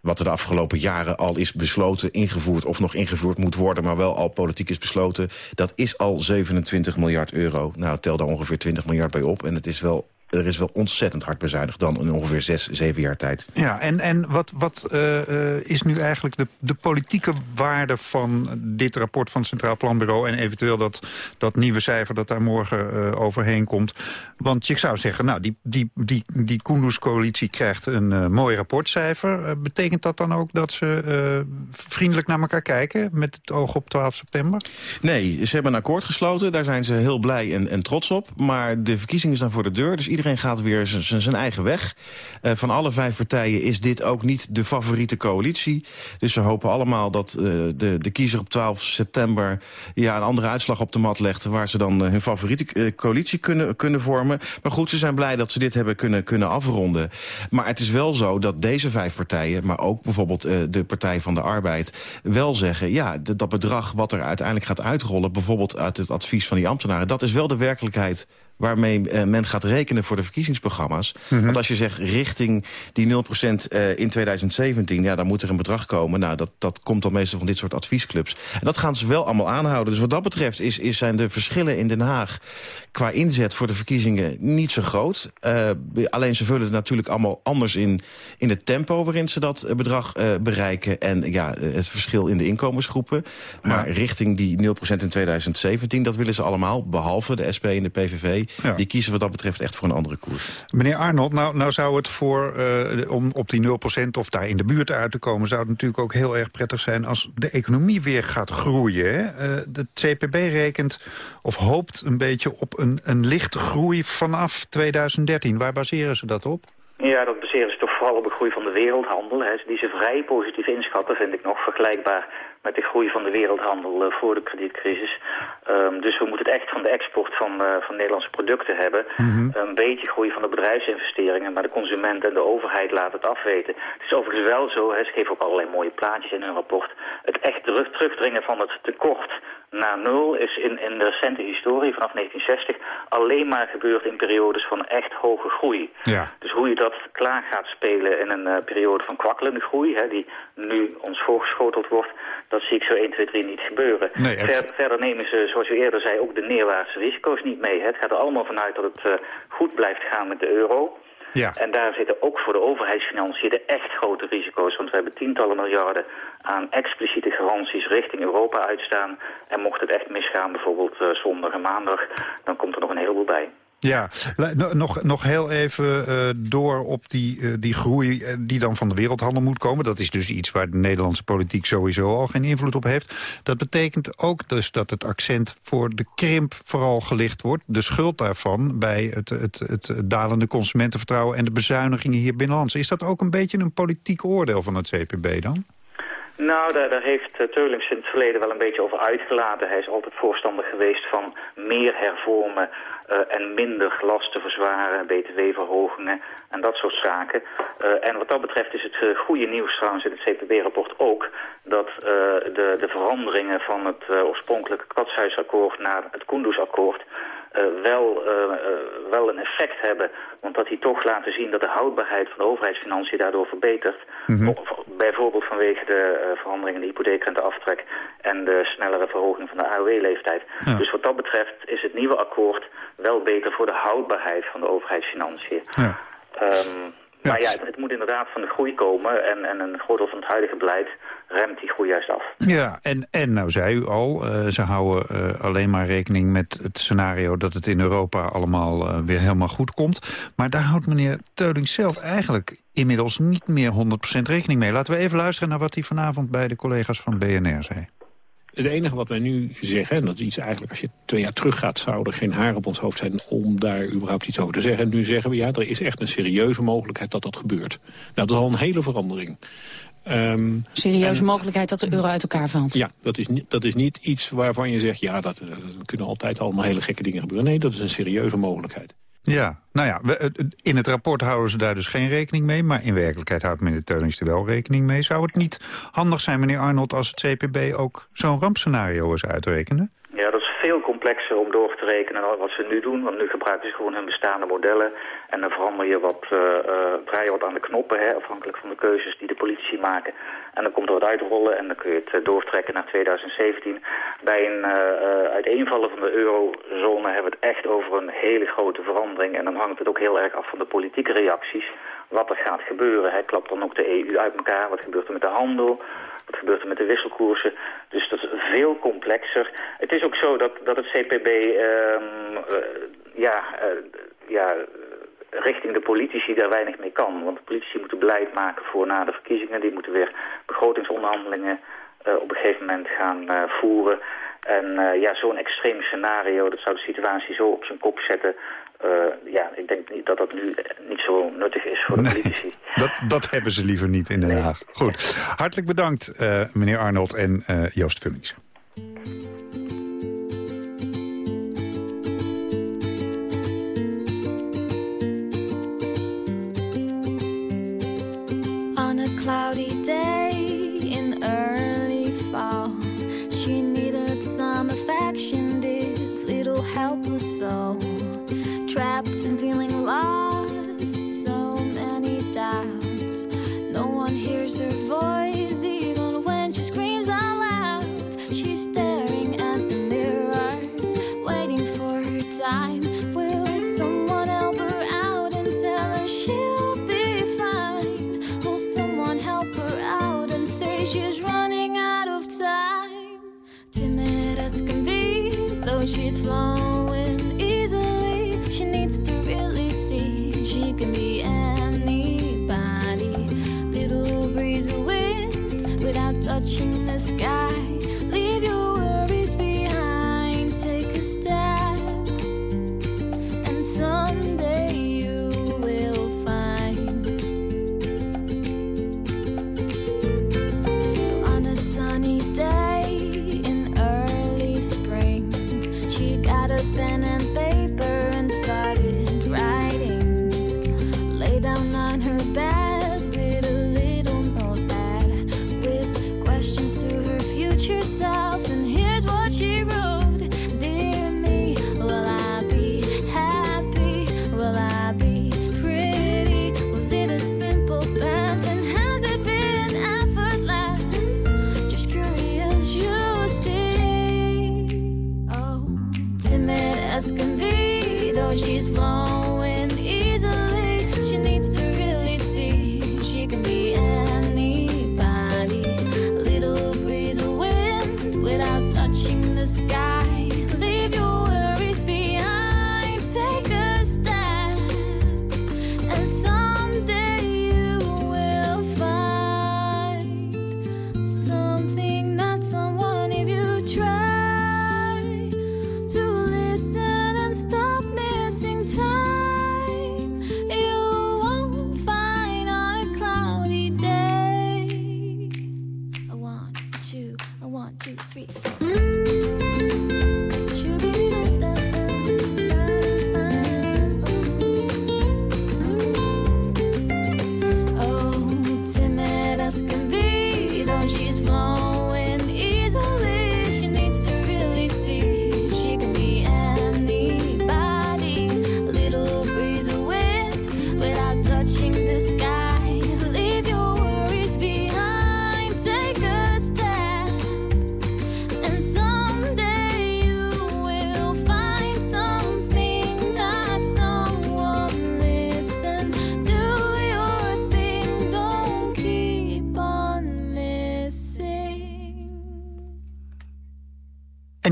wat er de afgelopen jaren al is besloten, ingevoerd... of nog ingevoerd moet worden, maar wel al politiek is besloten... dat is al 27 miljard euro. Nou, tel daar ongeveer 20 miljard bij op. En het is wel er is wel ontzettend hard bezuinigd dan in ongeveer zes, zeven jaar tijd. Ja, en, en wat, wat uh, is nu eigenlijk de, de politieke waarde van dit rapport van het Centraal Planbureau... en eventueel dat, dat nieuwe cijfer dat daar morgen uh, overheen komt? Want je zou zeggen, nou, die, die, die, die Kunduz-coalitie krijgt een uh, mooi rapportcijfer. betekent dat dan ook dat ze vriendelijk naar elkaar kijken... met het oog op 12 september? Nee, ze hebben een akkoord gesloten. Daar zijn ze heel blij en, en trots op. Maar de verkiezingen staan voor de deur, dus iedereen gaat weer zijn eigen weg. Uh, van alle vijf partijen is dit ook niet de favoriete coalitie. Dus we hopen allemaal dat uh, de, de kiezer op 12 september... Ja, een andere uitslag op de mat legt... waar ze dan uh, hun favoriete coalitie kunnen, kunnen vormen. Maar goed, ze zijn blij dat ze dit hebben kunnen, kunnen afronden. Maar het is wel zo dat deze vijf partijen... maar ook bijvoorbeeld de Partij van de Arbeid... wel zeggen, ja, dat bedrag wat er uiteindelijk gaat uitrollen... bijvoorbeeld uit het advies van die ambtenaren... dat is wel de werkelijkheid waarmee uh, men gaat rekenen voor de verkiezingsprogramma's. Mm -hmm. Want als je zegt richting die 0% uh, in 2017... ja, dan moet er een bedrag komen. Nou, dat, dat komt dan meestal van dit soort adviesclubs. En dat gaan ze wel allemaal aanhouden. Dus wat dat betreft is, is zijn de verschillen in Den Haag... qua inzet voor de verkiezingen niet zo groot. Uh, alleen ze vullen het natuurlijk allemaal anders in... in het tempo waarin ze dat bedrag bereiken... en ja, het verschil in de inkomensgroepen. Maar ja. richting die 0% in 2017, dat willen ze allemaal... behalve de SP en de PVV... Ja. Die kiezen wat dat betreft echt voor een andere koers. Meneer Arnold, nou, nou zou het voor, uh, om op die 0% of daar in de buurt uit te komen... zou het natuurlijk ook heel erg prettig zijn als de economie weer gaat groeien. Hè? Uh, de CPB rekent of hoopt een beetje op een, een lichte groei vanaf 2013. Waar baseren ze dat op? Ja, dat baseren ze toch vooral op de groei van de wereldhandel. Hè, die ze vrij positief inschatten, vind ik nog, vergelijkbaar met de groei van de wereldhandel uh, voor de kredietcrisis. Um, dus we moeten het echt van de export van, uh, van Nederlandse producten hebben. Mm -hmm. Een beetje groei van de bedrijfsinvesteringen, maar de consument en de overheid laten het afweten. Het is overigens wel zo, hè, ze geven ook allerlei mooie plaatjes in hun rapport, het echt terug, terugdringen van het tekort naar nul is in, in de recente historie vanaf 1960 alleen maar gebeurd in periodes van echt hoge groei. Ja. Dus hoe je dat klaar gaat spelen in een uh, periode van kwakkelende groei, hè, die nu ons voorgeschoteld wordt, dat zie ik zo 1, 2, 3 niet gebeuren. Nee, verder nemen ze, zoals u eerder zei, ook de neerwaartse risico's niet mee. Hè. Het gaat er allemaal vanuit dat het uh, goed blijft gaan met de euro. Ja. En daar zitten ook voor de overheidsfinanciën de echt grote risico's. Want we hebben tientallen miljarden aan expliciete garanties richting Europa uitstaan. En mocht het echt misgaan, bijvoorbeeld uh, zondag en maandag, dan komt er nog een heleboel bij. Ja, nog, nog heel even uh, door op die, uh, die groei die dan van de wereldhandel moet komen. Dat is dus iets waar de Nederlandse politiek sowieso al geen invloed op heeft. Dat betekent ook dus dat het accent voor de krimp vooral gelicht wordt. De schuld daarvan bij het, het, het dalende consumentenvertrouwen en de bezuinigingen hier binnenlands. Is dat ook een beetje een politiek oordeel van het CPB dan? Nou, daar, heeft uh, Teulings in het verleden wel een beetje over uitgelaten. Hij is altijd voorstander geweest van meer hervormen en minder lasten verzwaren, btw-verhogingen en dat soort zaken. Uh, en wat dat betreft is het uh, goede nieuws trouwens in het CPB-rapport ook... dat de, de veranderingen van het oorspronkelijke katshuisakkoord naar het Kunduz-akkoord... Uh, wel, uh, uh, wel een effect hebben. Want dat die toch laten zien dat de houdbaarheid van de overheidsfinanciën daardoor verbetert. Mm -hmm. Bijvoorbeeld vanwege de veranderingen in de hypotheekrenteaftrek en de snellere verhoging van de AOW-leeftijd. Ja. Dus wat dat betreft is het nieuwe akkoord wel beter voor de houdbaarheid van de overheidsfinanciën. Ja. Um, ja. Maar ja, het, het, moet inderdaad van de groei komen. En, en een groot deel van het huidige beleid remt die groei juist af. Ja, en, en nou zei u al, uh, ze houden uh, alleen maar rekening met het scenario... dat het in Europa allemaal uh, weer helemaal goed komt. Maar daar houdt meneer Teuling zelf eigenlijk inmiddels niet meer 100% rekening mee. Laten we even luisteren naar wat hij vanavond bij de collega's van BNR zei. Het enige wat wij nu zeggen, en dat is iets eigenlijk als je twee jaar terug gaat... zou er geen haar op ons hoofd zijn om daar überhaupt iets over te zeggen. En nu zeggen we, ja, er is echt een serieuze mogelijkheid dat dat gebeurt. Nou, dat is al een hele verandering. Ehm, Serieuze en- mogelijkheid dat de euro uit elkaar valt. Ja, dat is, niet, dat is niet iets waarvan je zegt... ja, dat, dat kunnen altijd allemaal hele gekke dingen gebeuren. Nee, dat is een serieuze mogelijkheid. Ja, nou ja, we- in het rapport houden ze daar dus geen rekening mee... maar in werkelijkheid houdt meneer Teulings er wel rekening mee. Zou het niet handig zijn, meneer Arnold, als het CPB ook zo'n rampscenario eens uitrekenen? Ja, dat is veel complexer om door te rekenen dan wat ze nu doen. Want nu gebruiken ze gewoon hun bestaande modellen. En dan verander je wat, eh, draai je wat aan de knoppen, hè, afhankelijk van de keuzes die de politici maken. En dan komt er wat uitrollen en dan kun je het eh, doortrekken naar 2017. Bij een uiteenvallen van de eurozone hebben we het echt over een hele grote verandering. En dan hangt het ook heel erg af van de politieke reacties. Wat er gaat gebeuren. Hè. Klapt dan ook de EU uit elkaar? Wat gebeurt er met de handel? Wat gebeurt er met de wisselkoersen? Dus dat is veel complexer. Het is ook zo dat, dat het CPB ehm, eh, ja, eh, ja, richting de politici daar weinig mee kan. Want de politici moeten beleid maken voor na de verkiezingen. Die moeten weer begrotingsonderhandelingen eh, op een gegeven moment gaan eh, voeren. En eh, ja, zo'n extreem scenario, dat zou de situatie zo op zijn kop zetten. Eh, ja, ik denk niet dat dat nu niet zo nuttig is voor de politici. [LAUGHS] Dat, dat hebben ze liever niet in Den Haag. Goed, hartelijk bedankt eh, meneer Arnold en eh, Joost Vullings.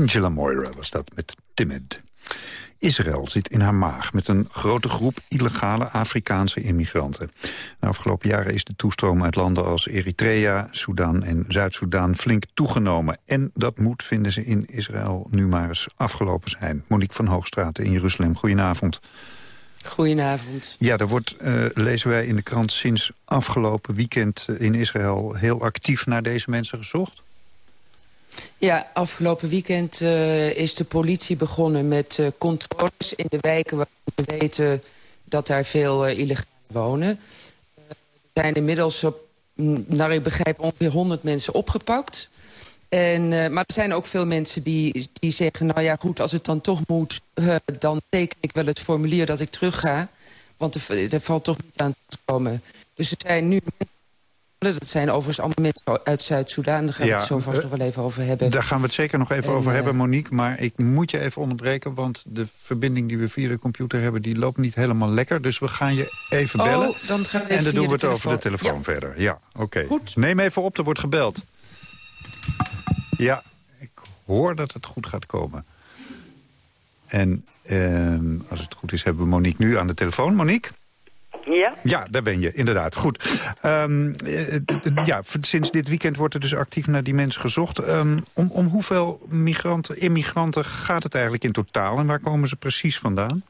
Angela Moira was dat met Timid. Israël zit in haar maag met een grote groep illegale Afrikaanse immigranten. De afgelopen jaren is de toestroom uit landen als Eritrea, Sudan en Zuid-Soedan flink toegenomen. En dat moet, vinden ze in Israël, nu maar eens afgelopen zijn. Monique van Hoogstraten in Jeruzalem, goedenavond. Goedenavond. Ja, er wordt, uh, lezen wij in de krant, sinds afgelopen weekend eh, in Israël... heel actief naar deze mensen gezocht? Ja, afgelopen weekend uh, is de politie begonnen met uh, controles in de wijken... waar we weten dat daar veel uh, wonen. er zijn inmiddels, op, naar ik begrijp, ongeveer 100 mensen opgepakt... En, maar er zijn ook veel mensen die, die zeggen... nou ja, goed, als het dan toch moet... Dan teken ik wel het formulier dat ik terug ga. Want er, er valt toch niet aan te komen. Dus er zijn nu mensen... dat zijn overigens allemaal mensen uit Zuid-Soedan. Daar gaan we het zo vast uh, nog wel even over hebben. Daar gaan we het zeker nog even en, over hebben, Monique. Maar ik moet je even onderbreken... want de verbinding die we via de computer hebben... die loopt niet helemaal lekker. Dus we gaan je even bellen. Oh, dan gaan we en dan doen we het telefoon. over de telefoon ja. verder. Ja, oké. Okay. Neem even op, er wordt gebeld. Ja, ik hoor dat het goed gaat komen. En eh, als het goed is, hebben we Monique nu aan de telefoon. Monique? Ja? Ja, daar ben je, inderdaad. Goed. Um, uh, ja, sinds dit weekend wordt er dus actief naar die mensen gezocht. Um, om, om hoeveel migranten, immigranten gaat het eigenlijk in totaal? En waar komen ze precies vandaan?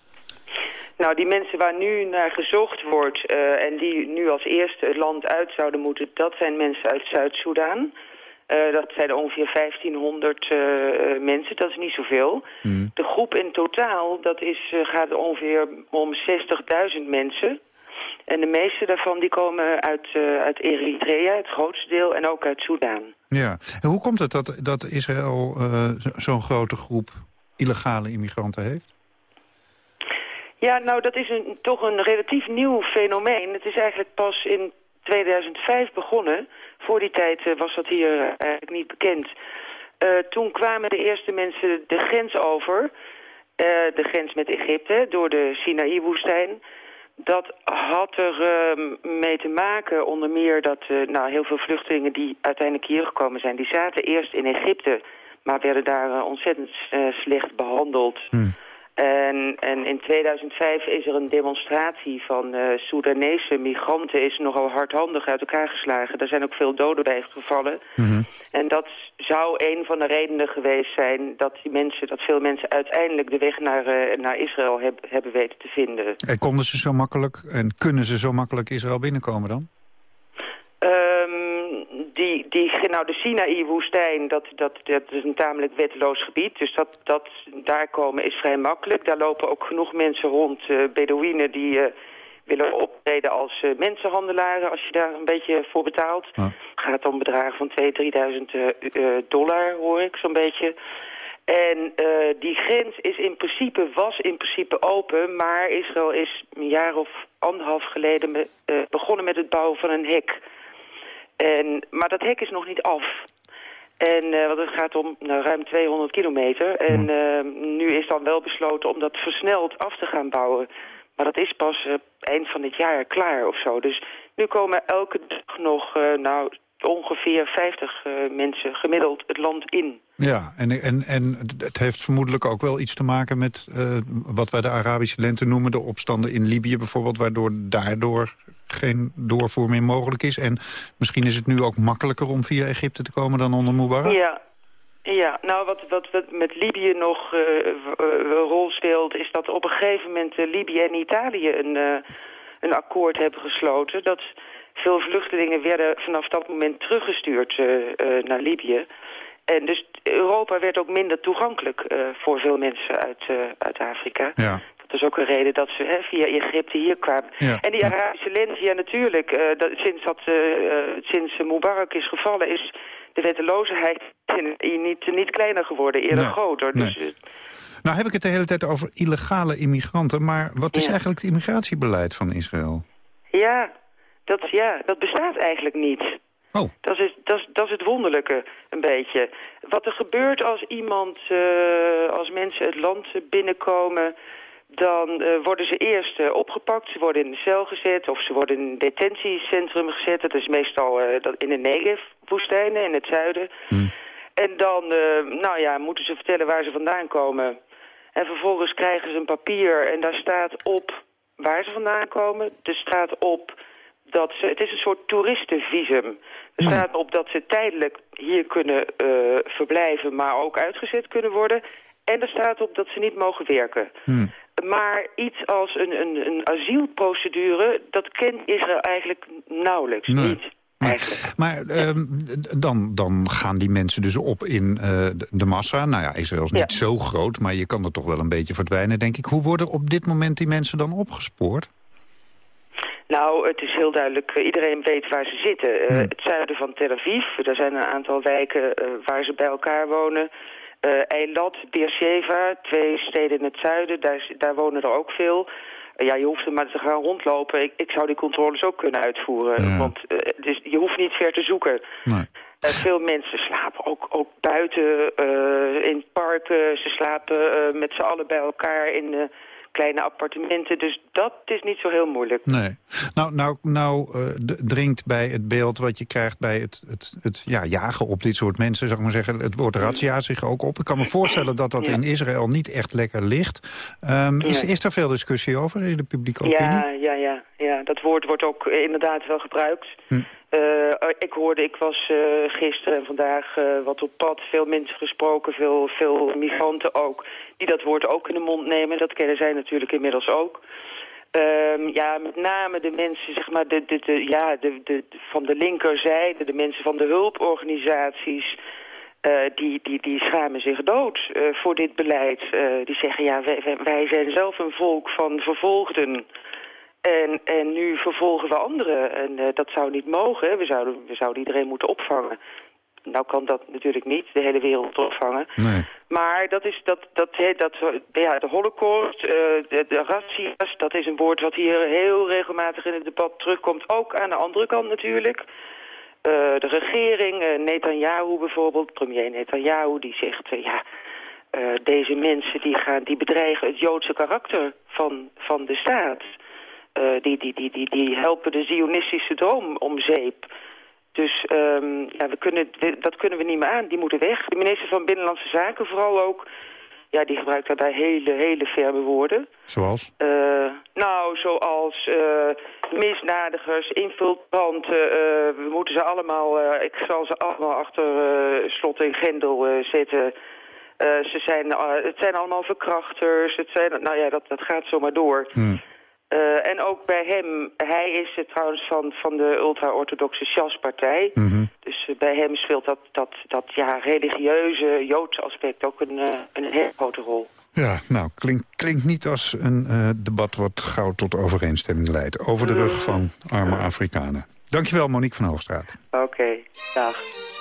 Nou, die mensen waar nu naar gezocht wordt... Uh, en die nu als eerste het land uit zouden moeten... dat zijn mensen uit Zuid-Soedan... Uh, dat zijn ongeveer 1500 uh, mensen, dat is niet zoveel. Mm. De groep in totaal, dat is, gaat ongeveer om 60.000 mensen. En de meeste daarvan die komen uit, uit Eritrea, het grootste deel, en ook uit Soudaan. Ja, en hoe komt het dat, dat Israël zo'n grote groep illegale immigranten heeft? Ja, nou dat is een, toch een relatief nieuw fenomeen. Het is eigenlijk pas in 2005 begonnen. Voor die tijd uh, was dat hier eigenlijk niet bekend. Toen kwamen de eerste mensen de grens over. de grens met Egypte, door de Sinaï-woestijn. Dat had er mee te maken onder meer dat nou, heel veel vluchtelingen die uiteindelijk hier gekomen zijn... die zaten eerst in Egypte, maar werden daar ontzettend slecht behandeld... Hmm. En, en, in 2005 is er een demonstratie van uh, Soedanese migranten... is nogal hardhandig uit elkaar geslagen. Daar zijn ook veel doden bij gevallen. Mm -hmm. En dat zou een van de redenen geweest zijn... dat, die mensen, dat veel mensen uiteindelijk de weg naar, uh, naar Israël heb, hebben weten te vinden. En konden ze zo makkelijk en kunnen ze zo makkelijk Israël binnenkomen dan? Um, die, nou, de Sinaï-woestijn, dat, dat, dat is een tamelijk wetteloos gebied. Dus dat, dat daar komen is vrij makkelijk. Daar lopen ook genoeg mensen rond, uh, Bedouinen, die uh, willen optreden als uh, mensenhandelaren... als je daar een beetje voor betaalt. Ja. Het gaat om bedragen van 2.000, 3.000 dollar, hoor ik zo'n beetje. En die grens is in principe, was in principe open... maar Israël is een jaar of anderhalf geleden begonnen met het bouwen van een hek... En, maar dat hek is nog niet af. En, uh, want het gaat om nou, ruim 200 kilometer. En uh, nu is dan wel besloten om dat versneld af te gaan bouwen. Maar dat is pas uh, eind van dit jaar klaar of zo. Dus nu komen elke dag nog nou, ongeveer 50 mensen gemiddeld het land in. Ja, en, en, en het heeft vermoedelijk ook wel iets te maken met wat wij de Arabische lente noemen. De opstanden in Libië bijvoorbeeld, waardoor daardoor geen doorvoer meer mogelijk is. En misschien is het nu ook makkelijker om via Egypte te komen dan onder Mubarak? Ja, ja, nou wat, wat, wat met Libië nog uh, een rol speelt... is dat op een gegeven moment uh, Libië en Italië een, uh, een akkoord hebben gesloten... dat veel vluchtelingen werden vanaf dat moment teruggestuurd naar Libië. En dus Europa werd ook minder toegankelijk voor veel mensen uit, uit Afrika. Ja. Dat is ook een reden dat ze hè, via Egypte hier kwamen. Ja. En die Arabische lente, ja natuurlijk, uh, dat, sinds, dat, uh, sinds Mubarak is gevallen... is de wetteloosheid niet, niet kleiner geworden, eerder nee. groter. Nee. Dus, nou heb ik het de hele tijd over illegale immigranten... maar wat is ja. eigenlijk het immigratiebeleid van Israël? Ja dat, ja, dat bestaat eigenlijk niet. Oh. Dat is, dat, is, dat is het wonderlijke, een beetje. Wat er gebeurt als iemand, uh, als mensen het land binnenkomen dan uh, worden ze eerst uh, opgepakt, ze worden in de cel gezet of ze worden in een detentiecentrum gezet. Dat is meestal uh, in de Negev-woestijnen in het zuiden. Hmm. En dan nou ja, moeten ze vertellen waar ze vandaan komen. En vervolgens krijgen ze een papier en daar staat op waar ze vandaan komen. Er staat op dat ze, het is een soort toeristenvisum. Er Hmm. staat op dat ze tijdelijk hier kunnen verblijven, maar ook uitgezet kunnen worden. En er staat op dat ze niet mogen werken. Hmm. Maar iets als een, een, een asielprocedure, dat kent Israël eigenlijk nauwelijks. Nee. Niet. Eigenlijk. Maar ehm, dan, dan gaan die mensen dus op in eh, de- massa. Nou ja, Israël is niet zo groot, maar je kan er toch wel een beetje verdwijnen, denk ik. Hoe worden op dit moment die mensen dan opgespoord? Nou, het is heel duidelijk, eh, iedereen weet waar ze zitten. Eh, Het zuiden van Tel Aviv, er zijn een aantal wijken waar ze bij elkaar wonen. Eh Eilat, Beersheva, twee steden in het zuiden, daar, daar wonen er ook veel. Eh, ja, je hoeft er maar te gaan rondlopen. Ik, ik zou die controles ook kunnen uitvoeren. Want dus je hoeft niet ver te zoeken. Eh, veel mensen slapen ook, ook buiten, in parken. Ze slapen met z'n allen bij elkaar in eh, kleine appartementen. Dus dat is niet zo heel moeilijk. Nee. Nou, nou, nou eh, dringt bij het beeld wat je krijgt bij het, het, het ja, jagen op dit soort mensen, zou ik maar zeggen, het woord razzia zich ook op. Ik kan me voorstellen dat dat Ja. in Israël niet echt lekker ligt. Ehm, is, is daar veel discussie over in de publieke opinie? Ja, ja, ja, ja, dat woord wordt ook eh, inderdaad wel gebruikt. Hm. Eh, ik hoorde, ik was eh, gisteren en vandaag eh, wat op pad, veel mensen gesproken, veel, veel migranten ook, die dat woord ook in de mond nemen. Dat kennen zij natuurlijk inmiddels ook. Ehm, ja, met name de mensen, zeg maar, de, de, de, ja, de, de, van de linkerzijde, de mensen van de hulporganisaties, die, die, die schamen zich dood voor dit beleid. Die zeggen, ja, wij- wij zijn zelf een volk van vervolgden. En, en nu vervolgen we anderen. En eh, dat zou niet mogen. We zouden, we zouden iedereen moeten opvangen. Nou kan dat natuurlijk niet, de hele wereld opvangen. Nee. Maar dat is dat, dat, dat ja, de holocaust, eh, de, de razzia's, dat is een woord wat hier heel regelmatig in het debat terugkomt. Ook aan de andere kant natuurlijk. Eh, de regering, eh, Netanyahu bijvoorbeeld, premier Netanyahu, die zegt, ja, deze mensen die, gaan, die bedreigen het Joodse karakter van, van de staat. Eh, die, die, die, die, die helpen de zionistische droom om zeep. Dus ehm, ja, we kunnen, we- dat kunnen we niet meer aan. Die moeten weg. De minister van Binnenlandse Zaken vooral ook. Ja, die gebruikt daarbij hele, hele ferme woorden. Zoals? Eh, nou, zoals eh, misdadigers, infiltranten. eh, we moeten ze allemaal, eh, ik zal ze allemaal achter eh, slot en grendel eh, zetten. Eh, ze zijn, eh, het zijn allemaal verkrachters. Het zijn, nou ja, dat, dat gaat zomaar door. Eh, en ook bij hem, hij is trouwens van, van de ultra-orthodoxe Sjaspartij. Dus eh, bij hem speelt dat, dat, dat ja, religieuze Joodse aspect ook een, eh, een heel grote rol. Ja, nou, klinkt klinkt niet als een debat wat gauw tot overeenstemming leidt. Over de rug van arme Afrikanen. Dankjewel, Monique van Hoogstraat. Oké, dag.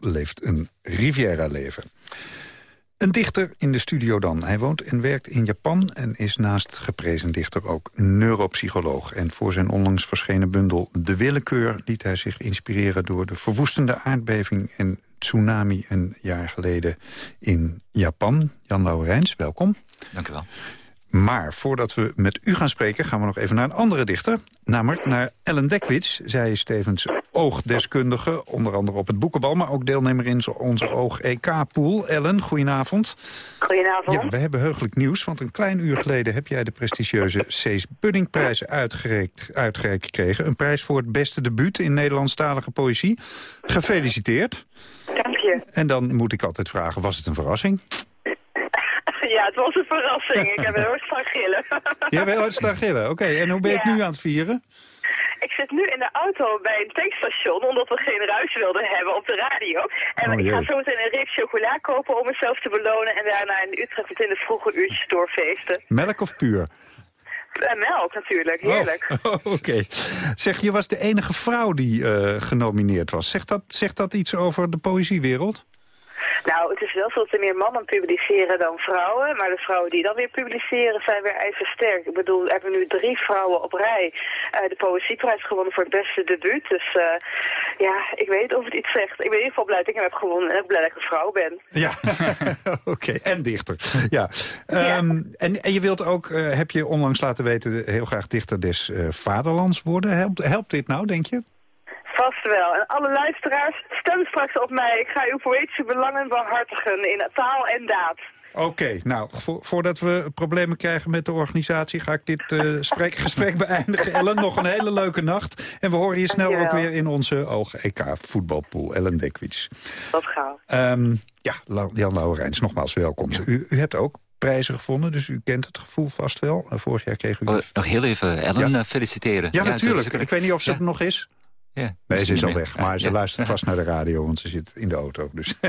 Leeft een Riviera-leven. Een dichter in de studio dan. Hij woont en werkt in Japan en is naast geprezen dichter ook neuropsycholoog. En voor zijn onlangs verschenen bundel De Willekeur liet hij zich inspireren door de verwoestende aardbeving en tsunami een jaar geleden in Japan. Jan Lauwerijns, welkom. Dank u wel. Maar voordat we met u gaan spreken, gaan we nog even naar een andere dichter. Namelijk naar Ellen Dekwits. Zij is tevens oogdeskundige, onder andere op het boekenbal... maar ook deelnemer in onze Oog-EK-pool. Ellen, goedenavond. Goedenavond. Ja, we hebben heugelijk nieuws, want een klein uur geleden... heb jij de prestigieuze Cees Buddingprijs uitgereikt, uitgereikt gekregen. Een prijs voor het beste debuut in Nederlandstalige poëzie. Gefeliciteerd. Dank je. En dan moet ik altijd vragen, was het een verrassing? Ja, het was een verrassing. Ik heb heel erg staan gillen. [LAUGHS] Jij bent ooit staan gillen, oké. En hoe ben je het nu aan het vieren? Ik zit nu in de auto bij een tankstation, omdat we geen ruis wilden hebben op de radio. En Oh, ik ga zo meteen een reep chocola kopen om mezelf te belonen. En daarna in Utrecht het in de vroege uurtjes doorfeesten. Melk of puur? En melk natuurlijk, heerlijk. [LAUGHS] Oh, oké. Zeg, je was de enige vrouw die eh, genomineerd was. Zegt dat, zegt dat iets over de poëziewereld? Nou, het is wel zo dat er meer mannen publiceren dan vrouwen. Maar de vrouwen die dan weer publiceren zijn weer ijzersterk. Ik bedoel, we hebben nu drie vrouwen op rij eh, de poëzieprijs gewonnen voor het beste debuut. Dus eh, ja, ik weet of het iets zegt. Ik ben in ieder geval blij dat ik hem heb gewonnen en ook blij dat ik een vrouw ben. Ja, [LAUGHS] oké. En dichter. Ja. Ehm, en, en je wilt ook, eh, heb je onlangs laten weten... heel graag dichter des vaderlands worden. Helpt, helpt dit nou, denk je? Wel. En alle luisteraars, stem straks op mij. Ik ga uw poëtische belangen behartigen in taal en daad. Oké, nou, vo- voordat we problemen krijgen met de organisatie... ga ik dit eh, sprek- [LAUGHS] gesprek beëindigen. Ellen, nog een hele leuke nacht. En we horen je snel ook weer in onze Oog-EK-voetbalpool. Ellen Dekwits. Wat gauw. Ehm, ja, Jan Lauwerijns, nogmaals welkom. U, u hebt ook prijzen gevonden, dus u kent het gevoel vast wel. Eh, vorig jaar kreeg u... Oh, nog heel even Ellen Ja. eh, feliciteren. ja, natuurlijk. Ik weet niet of ze Ja. er nog is. Ja, Nee, ze is al weg, maar ze Ja. luistert vast naar de radio, want ze zit in de auto. Dus. [LAUGHS]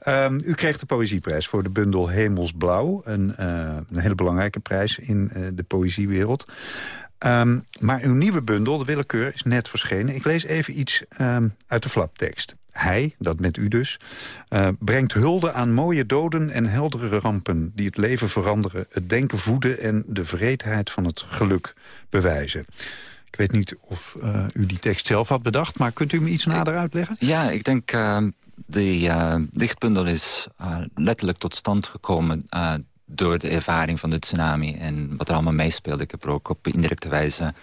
Ehm, u kreeg de Poëzieprijs voor de bundel Hemelsblauw. Een, eh, een hele belangrijke prijs in eh, de poëziewereld. Ehm, maar uw nieuwe bundel, De Willekeur, is net verschenen. Ik lees even iets ehm, uit de flaptekst. Hij, dat bent u dus, eh, brengt hulde aan mooie doden en heldere rampen... die het leven veranderen, het denken voeden... en de vreedheid van het geluk bewijzen. Ik weet niet of eh, u die tekst zelf had bedacht... maar kunt u me iets nader uitleggen? Ja, ik denk uh, die uh, is uh, letterlijk tot stand gekomen... Uh, door de ervaring van de tsunami en wat er allemaal meespeelde. Ik heb er ook op indirecte wijze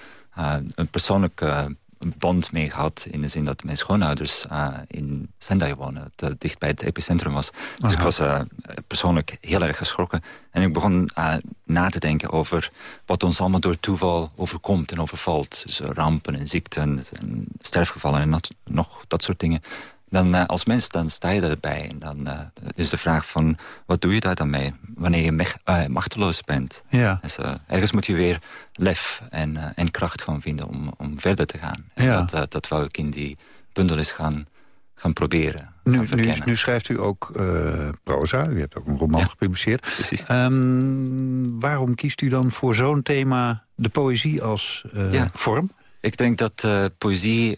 een persoonlijke band mee gehad... in de zin dat mijn schoonouders uh, in Sendai wonen... dat dicht bij het epicentrum was. Dus Aha. ik was uh, persoonlijk heel erg geschrokken. En ik begon uh, na te denken over wat ons allemaal door toeval overkomt en overvalt. Dus rampen en ziekten en sterfgevallen en dat, nog dat soort dingen. Dan uh, als mens dan sta je erbij. En dan uh, is de vraag van, wat doe je daar dan mee? Wanneer je mech, uh, machteloos bent. Ja. Dus, ergens moet je weer lef en, en kracht gaan vinden om, om verder te gaan. En Ja. dat, dat wou ik in die bundel eens gaan, gaan proberen. Nu, gaan nu, schrijft u ook proza, u hebt ook een roman gepubliceerd. Precies. Um, waarom kiest u dan voor zo'n thema de poëzie als Ja. vorm? Ik denk dat poëzie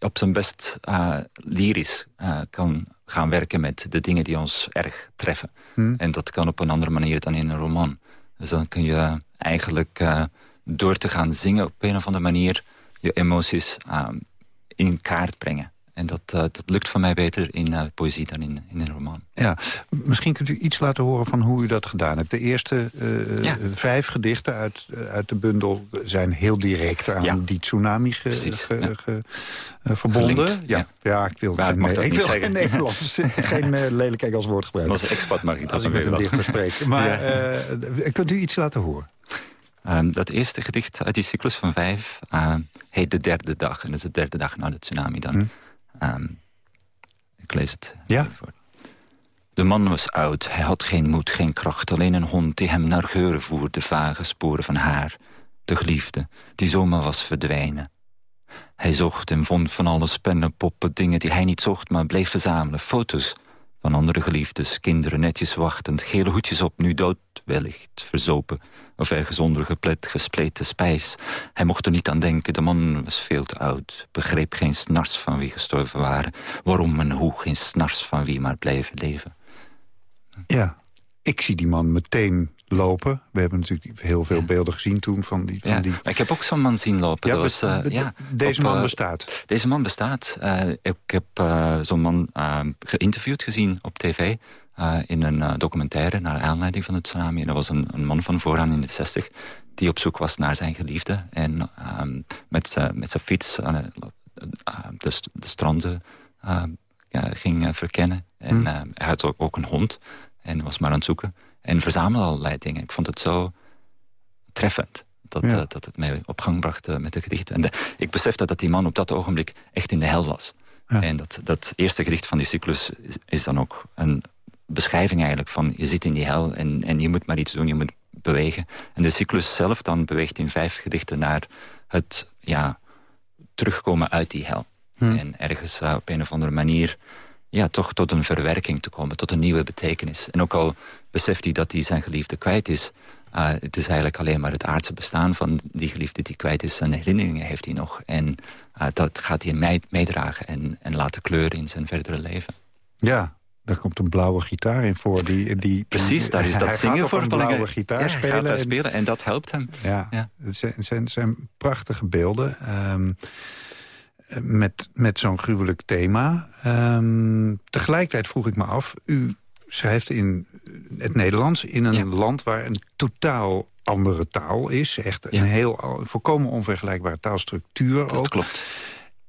op zijn best uh, lyrisch kan gaan werken met de dingen die ons erg treffen. Hmm. En dat kan op een andere manier dan in een roman. Dus dan kun je eigenlijk door te gaan zingen op een of andere manier je emoties in kaart brengen. En dat, uh, dat lukt voor mij beter in uh, poëzie dan in, in een roman. Ja, misschien kunt u iets laten horen van hoe u dat gedaan hebt. De eerste uh, ja. vijf gedichten uit, uit de bundel zijn heel direct aan ja. die tsunami ge, Precies, ge, ja. ge, verbonden. Ja. ja, ik wil geen, ik, ik wil geen Nederlands, [LAUGHS] geen lelijk Engels woord gebruiken. Als expat mag ik dat Als ik met een dichter spreek. Maar kunt u iets laten horen? Um, dat eerste gedicht uit die cyclus van vijf heet De Derde Dag. En dat is de derde dag na de tsunami dan. Hm. Um, ik lees het. Ja. De man was oud, hij had geen moed, geen kracht. Alleen een hond die hem naar geuren voerde, vage sporen van haar. De geliefde, die zomaar was verdwijnen. Hij zocht en vond van alles pennen, poppen, dingen die hij niet zocht... maar bleef verzamelen, foto's, Van andere geliefdes, kinderen netjes wachtend, gele hoedjes op, nu dood, wellicht verzopen. Of ergens onder geplet, gespleten spijs. Hij mocht er niet aan denken, de man was veel te oud. Begreep geen snars van wie gestorven waren. Waarom en hoe, geen snars van wie maar blijven leven. Ja, ik zie die man meteen lopen. We hebben natuurlijk heel veel beelden gezien toen van die... Van Ja, die... ik heb ook zo'n man zien lopen. Ja, Dat was, be- eh, ja, deze op, man eh, bestaat. Deze man bestaat. Eh, ik heb zo'n man geïnterviewd gezien op tv... in een documentaire naar aanleiding van het tsunami. En dat was een, een man van vooraan in de 60 die op zoek was naar zijn geliefde. En ehm, met, zijn fiets aan de, de, st- de stranden ging verkennen. En Hmm. eh, hij had ook, ook een hond en was maar aan het zoeken. En verzamelde allerlei dingen. Ik vond het zo treffend. Dat, Ja. eh, dat het mij op gang bracht eh, met de gedichten. En de- ik besefte dat die man op dat ogenblik echt in de hel was. En dat, dat eerste gedicht van die cyclus is, is dan ook een beschrijving eigenlijk van... je zit in die hel en, en je moet maar iets doen, je moet bewegen. En de cyclus zelf dan beweegt in vijf gedichten naar het ja, terugkomen uit die hel. En ergens eh, op een of andere manier ja, toch tot een verwerking te komen, tot een nieuwe betekenis. En ook al beseft hij dat hij zijn geliefde kwijt is... eh, het is eigenlijk alleen maar het aardse bestaan van die geliefde die kwijt is. Zijn herinneringen heeft hij nog. En eh, dat gaat hij mee- meedragen en, en laten kleuren in zijn verdere leven. Ja, daar komt een blauwe gitaar in voor. Die, die, Precies, daar is [LAUGHS] hij dat gaat zingen voor een belangrijk. blauwe gitaar Ja, hij spelen. gaat daar en- spelen en dat helpt hem. Ja, Ja. het zijn, zijn, zijn prachtige beelden. ehm, met met zo'n gruwelijk thema. Ehm, tegelijkertijd vroeg ik me af... u schrijft in het Nederlands in een land waar een totaal andere taal is. Echt een heel volkomen onvergelijkbare taalstructuur ook. Klopt.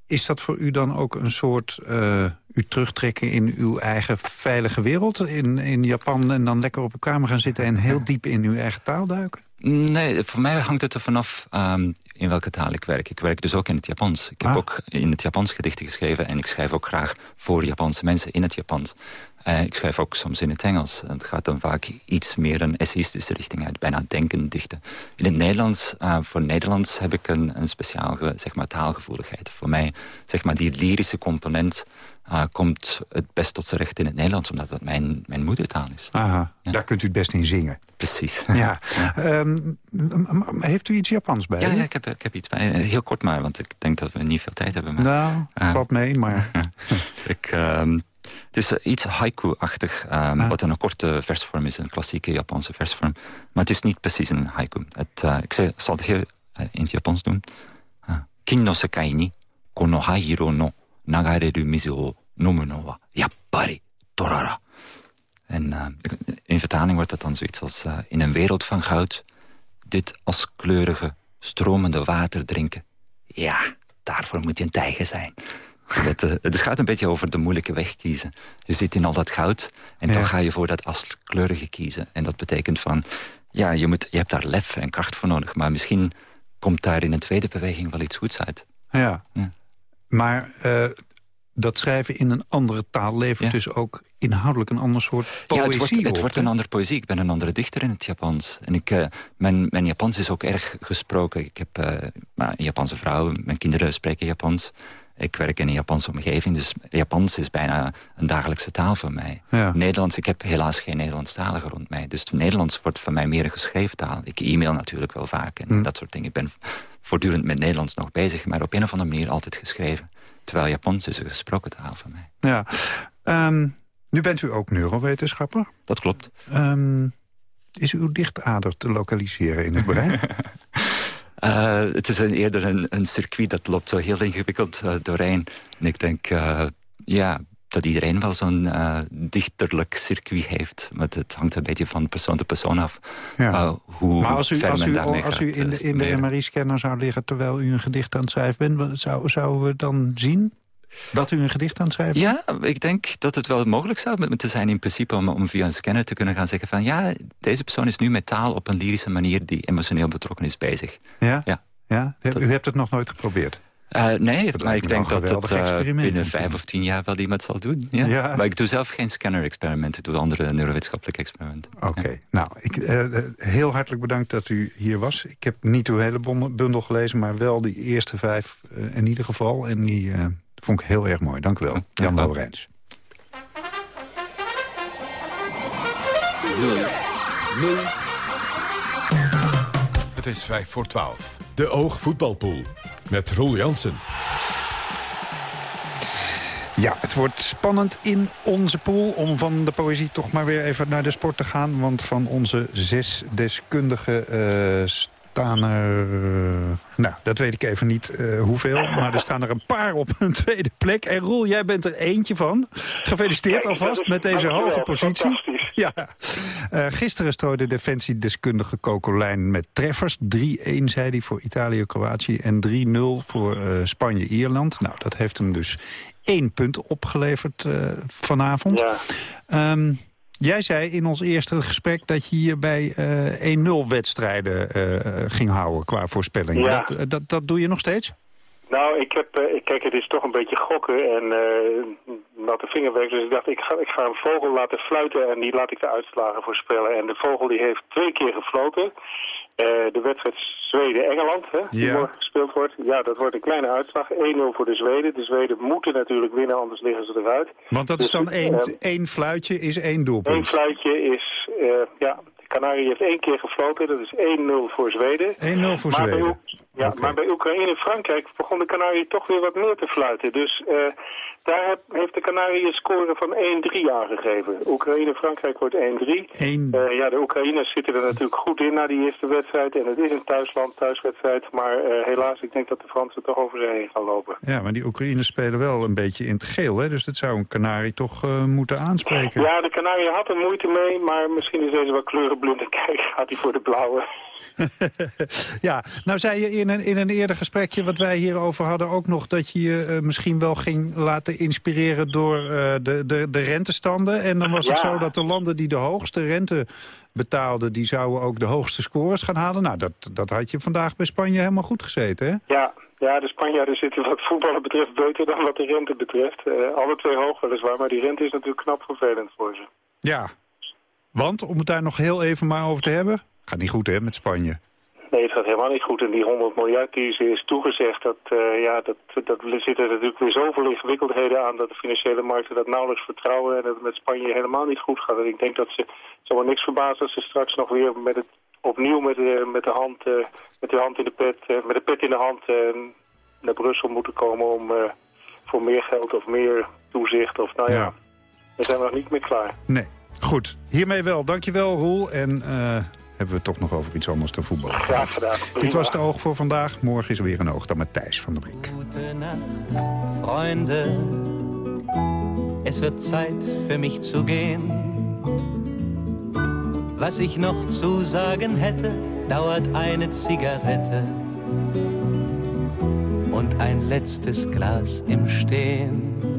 Is dat voor u dan ook een soort eh, u terugtrekken in uw eigen veilige wereld? In, in Japan en dan lekker op uw kamer gaan zitten... en heel diep in uw eigen taal duiken? Nee, voor mij hangt het er vanaf ehm, in welke taal ik werk. Ik werk dus ook in het Japans. Ik heb Ah. ook in het Japans gedichten geschreven... en ik schrijf ook graag voor Japanse mensen in het Japans. Eh, ik schrijf ook soms in het Engels. Het gaat dan vaak iets meer een essayistische richting uit. Bijna denkend dichten. In het Nederlands, eh, voor Nederlands heb ik een, een speciale zeg maar, taalgevoeligheid. Voor mij, zeg maar, die lyrische component... eh, komt het best tot zijn recht in het Nederlands... omdat dat mijn, mijn moedertaal is. Aha, daar kunt u het best in zingen. Precies. [LAUGHS] Ja. Ehm, heeft u iets Japans bij Ja, ik, heb, ik heb iets bij. Heel kort maar, want ik denk dat we niet veel tijd hebben. Maar, Nou, valt mee, maar... [LAUGHS] ik, ehm, het is eh, iets haiku-achtig, ehm, Ah. wat een korte versvorm is, een klassieke Japanse versvorm. Maar het is niet precies een haiku. Het, eh, ik zei- zal het heel eh, in het Japans doen. Ah. Kin no sekai ni kono hairo no nagareru mizu o nomu no wa yappari torara. En in vertaling wordt dat dan zoiets als... in een wereld van goud, dit als kleurige, stromende water drinken. Ja, daarvoor moet je een tijger zijn. Het, eh, het gaat een beetje over de moeilijke weg kiezen. Je zit in al dat goud en Ja. toch ga je voor dat askleurige kiezen. En dat betekent van, ja, je, moet, je hebt daar lef en kracht voor nodig. Maar misschien komt daar in een tweede beweging wel iets goeds uit. Ja. Ja. Maar eh, dat schrijven in een andere taal levert Ja. dus ook inhoudelijk een ander soort poëzie ja, het wordt, het op, wordt een andere poëzie. Ik ben een andere dichter in het Japans. En ik, eh, mijn, mijn Japans is ook erg gesproken. Ik heb eh, maar een Japanse vrouw, mijn kinderen spreken Japans. Ik werk in een Japanse omgeving, dus Japans is bijna een dagelijkse taal voor mij. Ja. Nederlands, ik heb helaas geen Nederlandstaligen rond mij. Dus Nederlands wordt voor mij meer een geschreven taal. Ik e-mail natuurlijk wel vaak en Hm. dat soort dingen. Ik ben voortdurend met Nederlands nog bezig, maar op een of andere manier altijd geschreven. Terwijl Japans is een gesproken taal voor mij. Ja. Ehm, nu bent u ook neurowetenschapper. Dat klopt. Ehm, is uw dichtader te lokaliseren in het brein? [LAUGHS] Eh, het is een, eerder een, een circuit dat loopt zo heel ingewikkeld eh, doorheen. En ik denk eh, ja, dat iedereen wel zo'n dichterlijk circuit heeft. Maar het hangt een beetje van persoon tot persoon af. Ja. eh, hoe maar als u, ver als men u, daarmee als u gaat, in de, in de. MRI-scanner zou liggen... terwijl u een gedicht aan het schrijven bent... wat zou, zouden we dan zien dat u een gedicht aan het schrijven Ja, ik denk dat het wel mogelijk zou moeten zijn in principe... Om, om via een scanner te kunnen gaan zeggen van... ja, deze persoon is nu met taal op een lyrische manier... die emotioneel betrokken is bezig. Ja? Ja. ja? U hebt het nog nooit geprobeerd? Eh, nee, maar ik me denk dat het eh, binnen vijf of tien jaar wel iemand zal doen. Ja? Ja. Maar ik doe zelf geen scanner-experimenten. Ik doe andere neurowetenschappelijke experimenten. Oké, nou, ik, eh, heel hartelijk bedankt dat u hier was. Ik heb niet uw hele bundel- gelezen, maar wel die eerste vijf in ieder geval. En die vond ik heel erg mooi. Dank u wel, [LAUGHS] Jan Laurijns. Het is 5 voor 12. De Oog Voetbalpool. Met Roel Jansen. Ja, het wordt spannend in onze pool om van de poëzie toch maar weer even naar de sport te gaan. Want van onze zes deskundigen uh, staan er... nou, dat weet ik even niet uh, hoeveel. Maar er staan er een paar op een tweede plek. En Roel, jij bent er eentje van. Gefeliciteerd alvast met deze hoge positie. Ja. Uh, gisteren strooide defensiedeskundige Kokolijn met treffers. 3-1 zei hij voor Italië-Kroatië en 3-0 voor Spanje-Ierland. Nou, dat heeft hem dus één punt opgeleverd vanavond. Ja. Um, jij zei in ons eerste gesprek dat je hier bij uh, 1-0 wedstrijden uh, ging houden qua voorspelling. Ja. Dat, dat, dat doe je nog steeds? Nou, ik heb, uh, kijk, het is toch een beetje gokken en natte vingerwerk. Dus ik dacht, ik ga, ik ga een vogel laten fluiten en die laat ik de uitslagen voorspellen. En de vogel die heeft twee keer gefloten. Uh, de wedstrijd Zweden-Engeland, die ja. morgen gespeeld wordt. Ja, dat wordt een kleine uitslag. 1-0 voor de Zweden. De Zweden moeten natuurlijk winnen, anders liggen ze eruit. Want dat dus, is dan één, uh, één fluitje, is één doelpunt? Eén fluitje is, uh, ja, Canarië heeft één keer gefloten. Dat is 1-0 voor Zweden. 1-0 voor maar Zweden. Ja, okay. maar bij Oekraïne en Frankrijk begon de Canarië toch weer wat meer te fluiten. Dus uh, daar heb, heeft de Canarië een score van 1-3 aangegeven. Oekraïne en Frankrijk wordt 1-3. Uh, ja, de Oekraïners zitten er natuurlijk goed in na die eerste wedstrijd. En het is een thuisland, thuiswedstrijd. Maar uh, helaas, ik denk dat de Fransen toch over heen gaan lopen. Ja, maar die Oekraïners spelen wel een beetje in het geel. Hè? Dus dat zou een Canarie toch moeten aanspreken. Ja, de Canarie had er moeite mee. Maar misschien is deze wat kleurenblind en [LAUGHS] kijk, gaat hij voor de blauwe. [LAUGHS] ja, nou zei je in een, in een eerder gesprekje wat wij hierover hadden ook nog... dat je je uh, misschien wel ging laten inspireren door uh, de, de, de rentestanden. En dan was ja. het zo dat de landen die de hoogste rente betaalden... die zouden ook de hoogste scores gaan halen. Nou, dat, dat had je vandaag bij Spanje helemaal goed gezeten, hè? Ja, ja, de Spanjaarden zitten wat voetballen betreft beter dan wat de rente betreft. Uh, alle twee hoog weliswaar, maar die rente is natuurlijk knap vervelend voor ze. Ja, want, om het daar nog heel even maar over te hebben... Gaat niet goed, hè, met Spanje? Nee, het gaat helemaal niet goed. En die 100 miljard die ze is toegezegd, dat, uh, ja, dat, dat zitten natuurlijk weer zoveel ingewikkeldheden aan... dat de financiële markten dat nauwelijks vertrouwen... en dat het met Spanje helemaal niet goed gaat. En ik denk dat ze, wel niks verbazen als ze straks nog weer met het, opnieuw met de, met de hand, uh, met de hand in de pet, uh, met de pet in de hand naar Brussel moeten komen... om voor meer geld of meer toezicht of nou ja, ja. daar zijn we nog niet mee klaar. Nee. Goed, hiermee wel. Dankjewel, Roel. En hebben we het toch nog over iets anders dan voetbal. Graag gedaan. Prima. Dit was de oog voor vandaag. Morgen is er weer een oog dan met Thijs van der Brink. Goedenacht, Freunde. Es wird Zeit für mich zu gehen. Was ich noch zu sagen hätte, dauert eine Zigarette und ein letztes Glas im Stehen.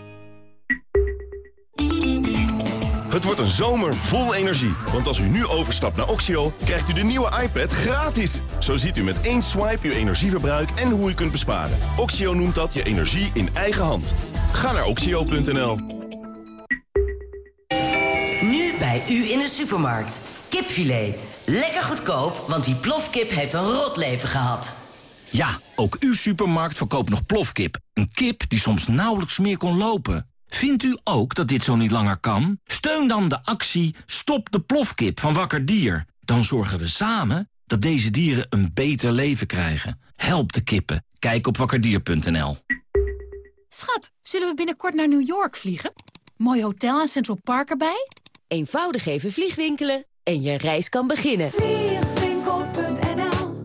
Het wordt een zomer vol energie. Want als u nu overstapt naar Oxio, krijgt u de nieuwe iPad gratis. Zo ziet u met één swipe uw energieverbruik en hoe u kunt besparen. Oxio noemt dat je energie in eigen hand. Ga naar oxio.nl. Nu bij u in de supermarkt. Kipfilet. Lekker goedkoop, want die plofkip heeft een rot leven gehad. Ja, ook uw supermarkt verkoopt nog plofkip. Een kip die soms nauwelijks meer kon lopen. Vindt u ook dat dit zo niet langer kan? Steun dan de actie Stop de plofkip van Wakker Dier. Dan zorgen we samen dat deze dieren een beter leven krijgen. Help de kippen. Kijk op wakkerdier.nl. Schat, zullen we binnenkort naar New York vliegen? Mooi hotel en Central Park erbij? Eenvoudig even vliegwinkelen en je reis kan beginnen. Vliegwinkel.nl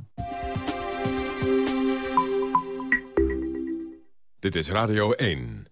Dit is Radio 1.